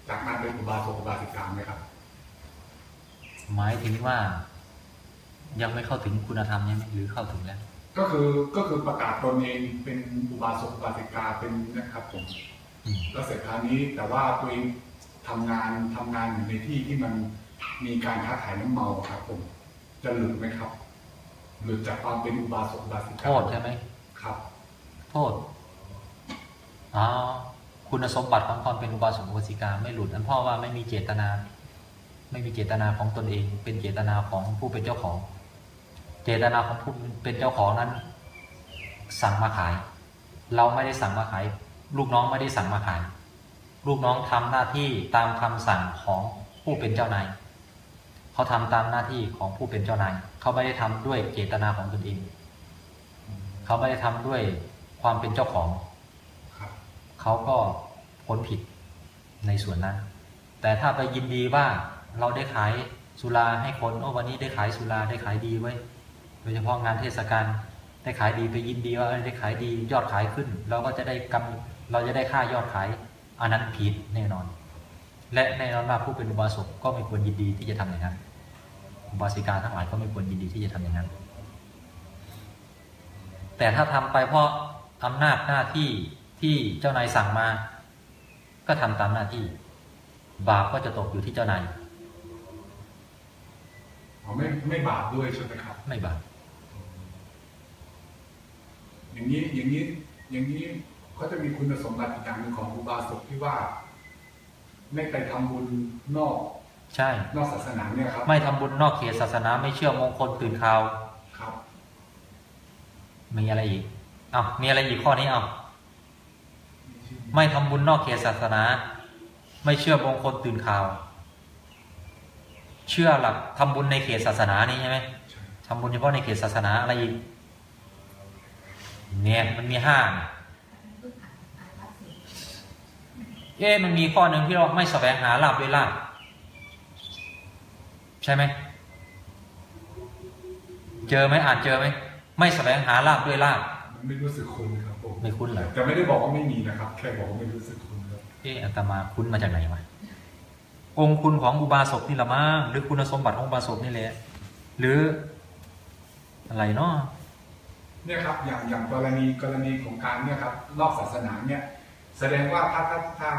จากการเป็นอุบาสกอุบาสิกาไหมครับ หมายถึงว่า ยังไม่เข้าถึงคุณธรรมใช่ไหมหรือเข้าถึงแล้ว ก็คือก็คือประกาศตนเองเป็นอุบาสกอุบาสิกาเป็นนะครับผมอืมแล้วเสร็จคราวนี้แต่ว่าตัวเองทำงานทำงานอยู่ในที่ที่มันมีการค้าขายน้ำเมาครับผม จะหลุดไหมครับ หลุดจากความเป็นอุบาสกอุบาสิกาโทษใช่ไหมครับ โทษอ๋อคุณสมบัติของความเป็นอุบาสกอุบาสิกาไม่หลุดอันเพ่อว่าไม่มีเจตนา ไม่มีเจตนาของตนเอง เป็นเจตนาของผู้เป็นเจ้าของ เจตนาของผู้เป็นเจ้าของนั้น สั่งมาขาย เราไม่ได้สั่งมาขาย ลูกน้องไม่ได้สั่งมาขาย ลูกน้องทำหน้าที่ตามคำสั่งของผู้เป็นเจ้านายเขาทำตามหน้าที่ของผู้เป็นเจ้านายเขาไม่ได้ทำด้วยเจตนาของตนเองเขาไม่ได้ทำด้วยความเป็นเจ้าของครับเขาก็พ้นผิดในส่วนนั้น แต่ถ้าไปยินดีว่า เราได้ขายสุราให้คนโอ้วันนี้ได้ขายสุราได้ขายดีไว้ โดยเฉพาะงานเทศกาลได้ขายดีไปยินดีว่าได้ขายดียอดขายขึ้น เราก็จะได้กำเราจะได้ค่ายอดขายอันนั้นผิดแน่นอน และแน่นอนว่าผู้เป็นอุบาสกก็ไม่ควรยินดีที่จะทำอย่างนั้นอุบาสิกาทั้งหลายก็ไม่ควรยินดีที่จะทำอย่างนั้น แต่ถ้าทำไปเพราะอำนาจหน้าที่ที่เจ้านายสั่งมา ก็ทำตามหน้าที่ บาปก็จะตกอยู่ที่เจ้านาย อ๋อไม่ไม่บาปด้วยใช่ไหมครับ ไม่บาปอย่างนี้อย่างนี้อย่างนี้เขาจะมีคุณสมบัติอีกอย่างหนึ่งของอุบาสกที่ว่า ไม่ไปทำบุญนอก ใช่ นอกศาสนาเนี่ยครับ ไม่ทำบุญนอกเขตศาสนาไม่เชื่อมงคลตื่นข่าวครับ มีอะไรอีกอ้าวมีอะไรอีกข้อนี้อ้าวไม่ทำบุญนอกเขตศาสนา ไม่เชื่อมงคลตื่นข่าว เชื่อหลักทำบุญในเขตศาสนานี่ใช่ไหมใช่ทำบุญเฉพาะในเขตศาสนาอะไรอีกเนี่ยมันมีห้าเอ๊ะมันมีข้อหนึ่งที่เราไม่แสวงหาลาบด้วยลาบใช่ไหมเจอไหมอ่านเจอไหมไม่แสวงหาลาบด้วยลาบมันไม่รู้สึกคุ้นครับผมไม่คุ้นเหรอแต่ไม่ได้บอกว่าไม่มีนะครับ แค่บอกว่าไม่รู้สึกคุ้นครับเอ๊ะอาตมาคุ้นมาจากไหนวะ องค์คุณของอุบาสกนี่ละมั้งหรือคุณสมบัติของอุบาสกนี่แหละหรืออะไรเนาะเนี่ยครับอย่างอย่างกรณีกรณีของการเนี่ยครับนอกศาสนาเนี่ยแสดงว่าถ้าถ้าถ้า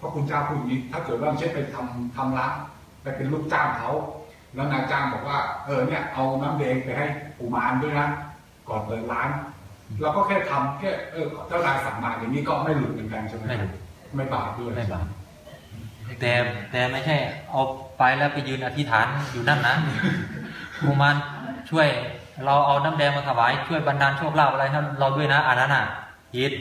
พระคุณเจ้าพูดอย่างนี้ ถ้าเกิดว่าไม่ใช่ไปทำทำร้านไปเป็นลูกจ้างเขาแล้วนายจ้างบอกว่า เออเนี่ยเอาน้ำแดงไปให้กุมารด้วยนะก่อนเปิดร้านเราก็แค่ทำแค่เออเจ้านายสั่งมาอย่างนี้ก็ไม่หลุดเหมือนกันใช่ไหมไม่หลุดไม่บาปด้วยไม่บาป แต่แต่ไม่ใช่ เอาไปแล้วไปยืนอธิษฐานอยู่นั่นนะกุมารช่วย เราเอาน้ำแดงมาถวายช่วยบรรดาลโชคลาภอะไรให้เราด้วยนะอันนั้นอะยิด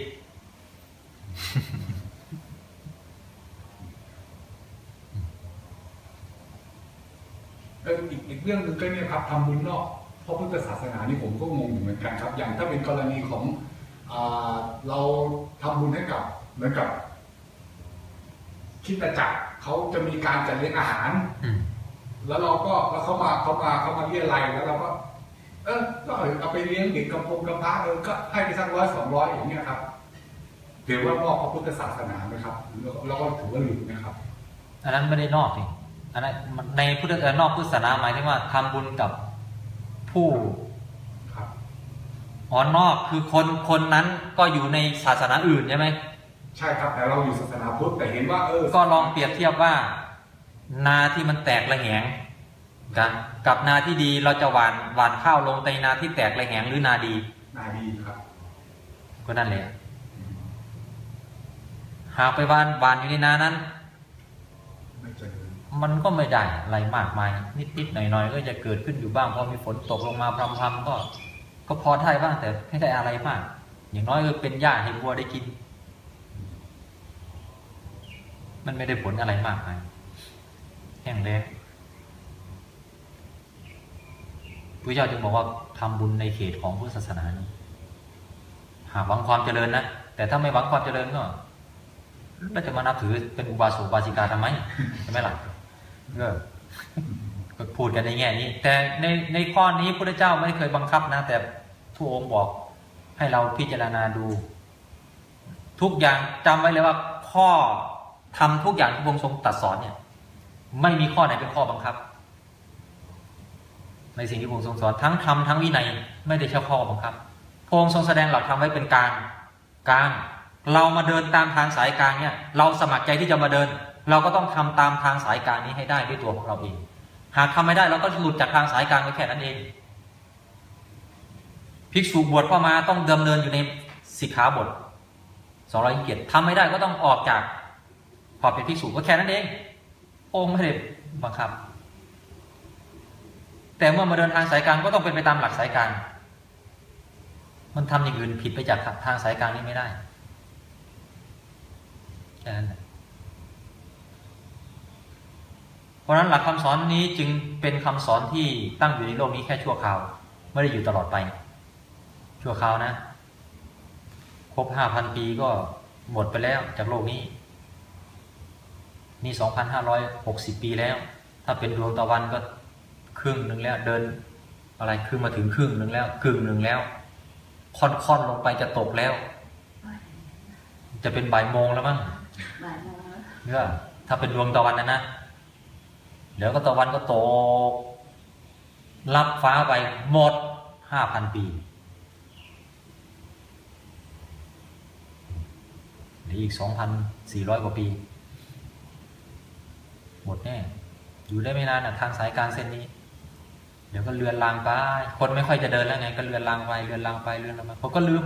เอออีกอีกเรื่องหนึ่งก็เนี่ยครับทำบุญนอกพระพุทธศาสนานี่ผมก็งงอยู่เหมือนกันครับ อย่างถ้าเป็นกรณีของอ่าเราทำบุญให้กับเหมือนกับ คริดจักรเขาจะมีการจัดเลี้ยงอาหารอืมแล้วเราก็แล้วเขามาเขามาเขามาเรียอะไรยแล้วเราก็ เออก็เอาไปเลี้ยงเด็กกำพงกำพร้าเออก็ให้ไปสักร้อยสองร้อยอย่างเงี้ยครับถือว่านอกพระพุทธศาสนาไหมครับแล้วแล้วก็ถือว่าหลุดนะครับ อันนั้นไม่ได้นอกนี่อันนั้นในพุทธเอ่อนอกพุทธศาสนาหมายถึงว่าทำบุญกับผู้ครับอ๋อนอกคือคนคนนั้นก็อยู่ในศาสนาอื่นใช่ไหม ใช่ครับแต่เราอยู่ศาสนาพุทธแต่เห็นว่าเออก็ลองเปรียบเทียบว่า นาที่มันแตกระแหงกันกับนาที่ดีเราจะหวานหวานข้าวลงในนาที่แตกระแหงหรือนาดี นาดีครับ ก็นั่นแหละหากไปหวานหวานอยู่ในนานั้นไม่เจริญมันก็ไม่ได้อะไรมากมาย นิดๆหน่อยๆก็จะเกิดขึ้นอยู่บ้างพอมีฝนตกลงมาพรำๆก็ ก็พอได้บ้างแต่ไม่ได้อะไรมาก อย่างน้อยก็เป็นหญ้าให้วัวได้กิน มันไม่ได้ผลอะไรมากมายแห้งแล้งพระเจ้าจึงบอกว่าทำบุญในเขตของพุทธศาสนานี้หากหวังความเจริญนะแต่ถ้าไม่หวังความเจริญก็แล้วจะมานับถือเป็นอุบาสกอุบาสิกาทำไมใช่ไหมล่ะก็ก็พูดกันในแง่นี้ แต่ในในข้อนี้พระเจ้าไม่เคยบังคับนะ แต่ทุกองค์บอกให้เราพิจารณาดู ทุกอย่างจำไว้เลยว่าข้อ ทำทุกอย่างที่พระองค์ทรงตรัสสอนเนี่ย ไม่มีข้อไหนเป็นข้อบังคับ ในสิ่งที่พระองค์ทรงสอนทั้งธรรมทั้งวินัยไม่ได้ใช้ข้อบังคับพระองค์ทรงแสดงหลักธรรมไว้เป็นกลางกลางเรามาเดินตามทางสายกลางเนี่ย เราสมัครใจที่จะมาเดิน เราก็ต้องทำตามทางสายกลางนี้ให้ได้ด้วยตัวของเราเอง หากทำไม่ได้เราก็หลุดจากทางสายกลางไปแค่นั้นเองภิกษุบวชเข้ามาต้องดำเนินอยู่ในสิกขาบทสองร้อยยี่สิบเจ็ดทำไม่ได้ก็ต้องออกจาก พอเป็นภิกษุก็แค่นั้นเอง องค์ไม่ได้บังคับ แต่เมื่อมาเดินทางสายกลางก็ต้องเป็นไปตามหลักสายกลางมันทำอย่างอื่นผิดไปจากทางสายกลางนี้ไม่ได้แค่นั้นเพราะฉะนั้นหลักคำสอนนี้จึงเป็นคำสอนที่ตั้งอยู่ในโลกนี้แค่ชั่วคราว ไม่ได้อยู่ตลอดไป ชั่วคราวนะ ครบห้าพันปีก็หมดไปแล้วจากโลกนี้ นี่สองพันห้าร้อยหกสิบปีแล้ว ถ้าเป็นดวงตะวันก็ครึ่งหนึ่งแล้วเดินอะไรคือมาถึงครึ่งหนึ่งแล้วครึ่งหนึ่งแล้ว ค่อนๆลงไปจะตกแล้ว จะเป็นบ่ายโมงแล้วมั้งบ่ายโมงแล้วเนี่ยถ้าเป็นดวงตะวันนะนะเดี๋ยวก็ตะวันก็ตกรับฟ้าไปหมดห้าพันปีเหลืออีกสองพันสี่ร้อยกว่าปี หมดแน่ อยู่ได้ไม่นานนะทางสายกางเส้นนี้ เดี๋ยวก็เลือนลางไป คนไม่ค่อยจะเดินแล้วไงก็เลือนลางไปเลือนลางไปเลือนลางไปคนก็ลืม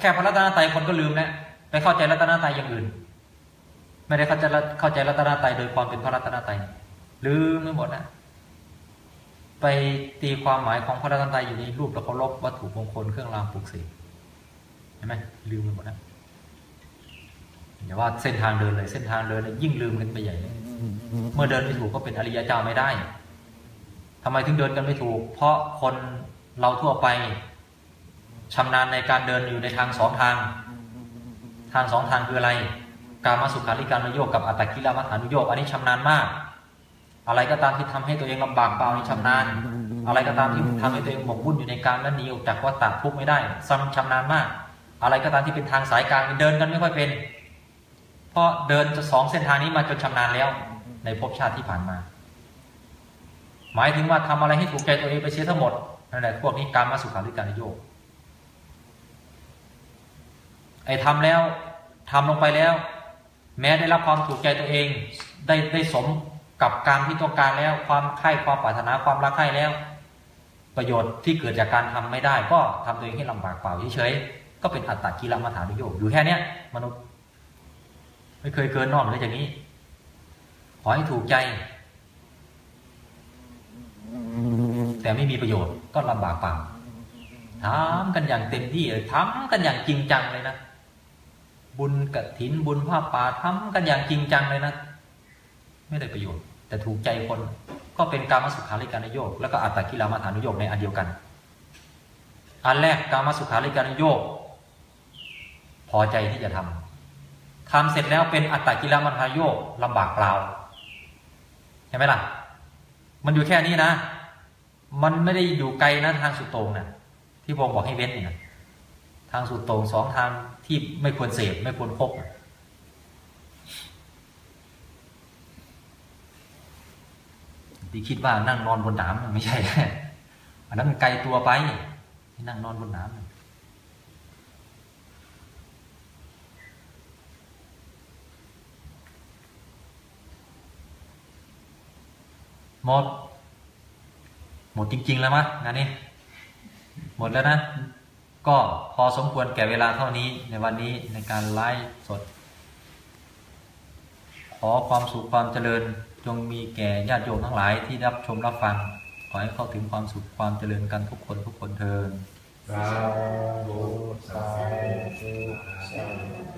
แค่พระรัตนตรัยคนก็ลืมแล้วไปเข้าใจรัตนตรัยอย่างอื่น ไม่ได้เข้าใจเข้าใจรัตนตรัยโดยความเป็นพระรัตนตรัยลืมไม่หมดนะไปตีความหมายของพระรัตนตรัยอยู่ในรูปและเคารพวัตถุมงคลเครื่องรางปลุกเสกเห็นไหมลืมไปหมดนะอย่าว่าเส้นทางเดินเลยเส้นทางเดินเลยยิ่งลืมกันไปใหญ่ เมื่อเดินไม่ถูกก็เป็นอริยเจ้าไม่ได้ทำไมถึงเดินกันไม่ถูก เพราะคนเราทั่วไปชำนาญในการเดินอยู่ในทางสองทาง ทางสองทางคืออะไร การมาสุขาริการนโยกกับอัตตกิลมัฐานุโยกอันนี้ชำนาญมาก อะไรก็ตามที่ทำให้ตัวเองลำบากเปล่านี่ชำนาญ อะไรก็ตามที่ทำให้ตัวเองหมกมุ่นอยู่ในการนั้นหนีออกจากวัฏฏะทุกไม่ได้ซ้ำชำนาญมาก อะไรก็ตามที่เป็นทางสายกลางเดินกันไม่ค่อยเป็น เพราะเดินจะสองเส้นทางนี้มาจนชำนาญแล้ว ในภพชาติที่ผ่านมา หมายถึงว่าทำอะไรให้ถูกใจตัวเองไปเสียทั้งหมดนั่นแหละพวกนี้การมาสุขาริการโยกไอ้ทำแล้วทำลงไปแล้ว แม้ได้รับความถูกใจตัวเอง ได้ได้สมกับการที่ต้องการแล้ว ความใคร่ความปรารถนาความรักใคร่แล้ว ประโยชน์ที่เกิดจากการทำไม่ได้ ก็ทำตัวเองให้ลำบากเปล่าเฉยๆก็เป็นอัตตากิลมัฐานุโยคอยู่แค่เนี้ยมนุษย์ ไม่เคยเกินนอกเหนือจากนี้ ขอให้ถูกใจ แต่ไม่มีประโยชน์ก็ลำบากเปล่าทำกันอย่างเต็มที่เลยทำกันอย่างจริงจังเลยนะ บุญกฐินบุญผ้าป่าทำกันอย่างจริงจังเลยนะ ไม่ได้ประโยชน์ แต่ถูกใจคนก็เป็นการมสุขาริการนโยกแล้วก็อัตตกิลมัฐานโยกในอันเดียวกัน อันแรกการมสุขาริการนโยกพอใจที่จะทำทำเสร็จแล้วเป็นอัตตกิลมัฐานโยกลำบากเปล่า ใช่ไหมล่ะ มันอยู่แค่นี้นะ มันไม่ได้อยู่ไกลนะทางสุดโต่งนะที่พระองค์บอกให้เว้นเนี่ยทางสุดโต่งสองทางที่ไม่ควรเสพไม่ควรพบที่คิดว่านั่งนอนบนน้ำมันไม่ใช่อันนั้นมันไกลตัวไปที่นั่งนอนบนน้ำ หมด หมดจริง ๆ แล้วมั้ยงานนี้ หมดแล้วนะ ก็พอสมควรแก่เวลาเท่านี้ในวันนี้ในการไลฟ์สด ขอความสุขความเจริญจงมีแก่ญาติโยมทั้งหลายที่รับชมรับฟัง ขอให้เข้าถึงความสุขความเจริญกันทุกคนทุกคนเทินสาธุสาธุสาธุ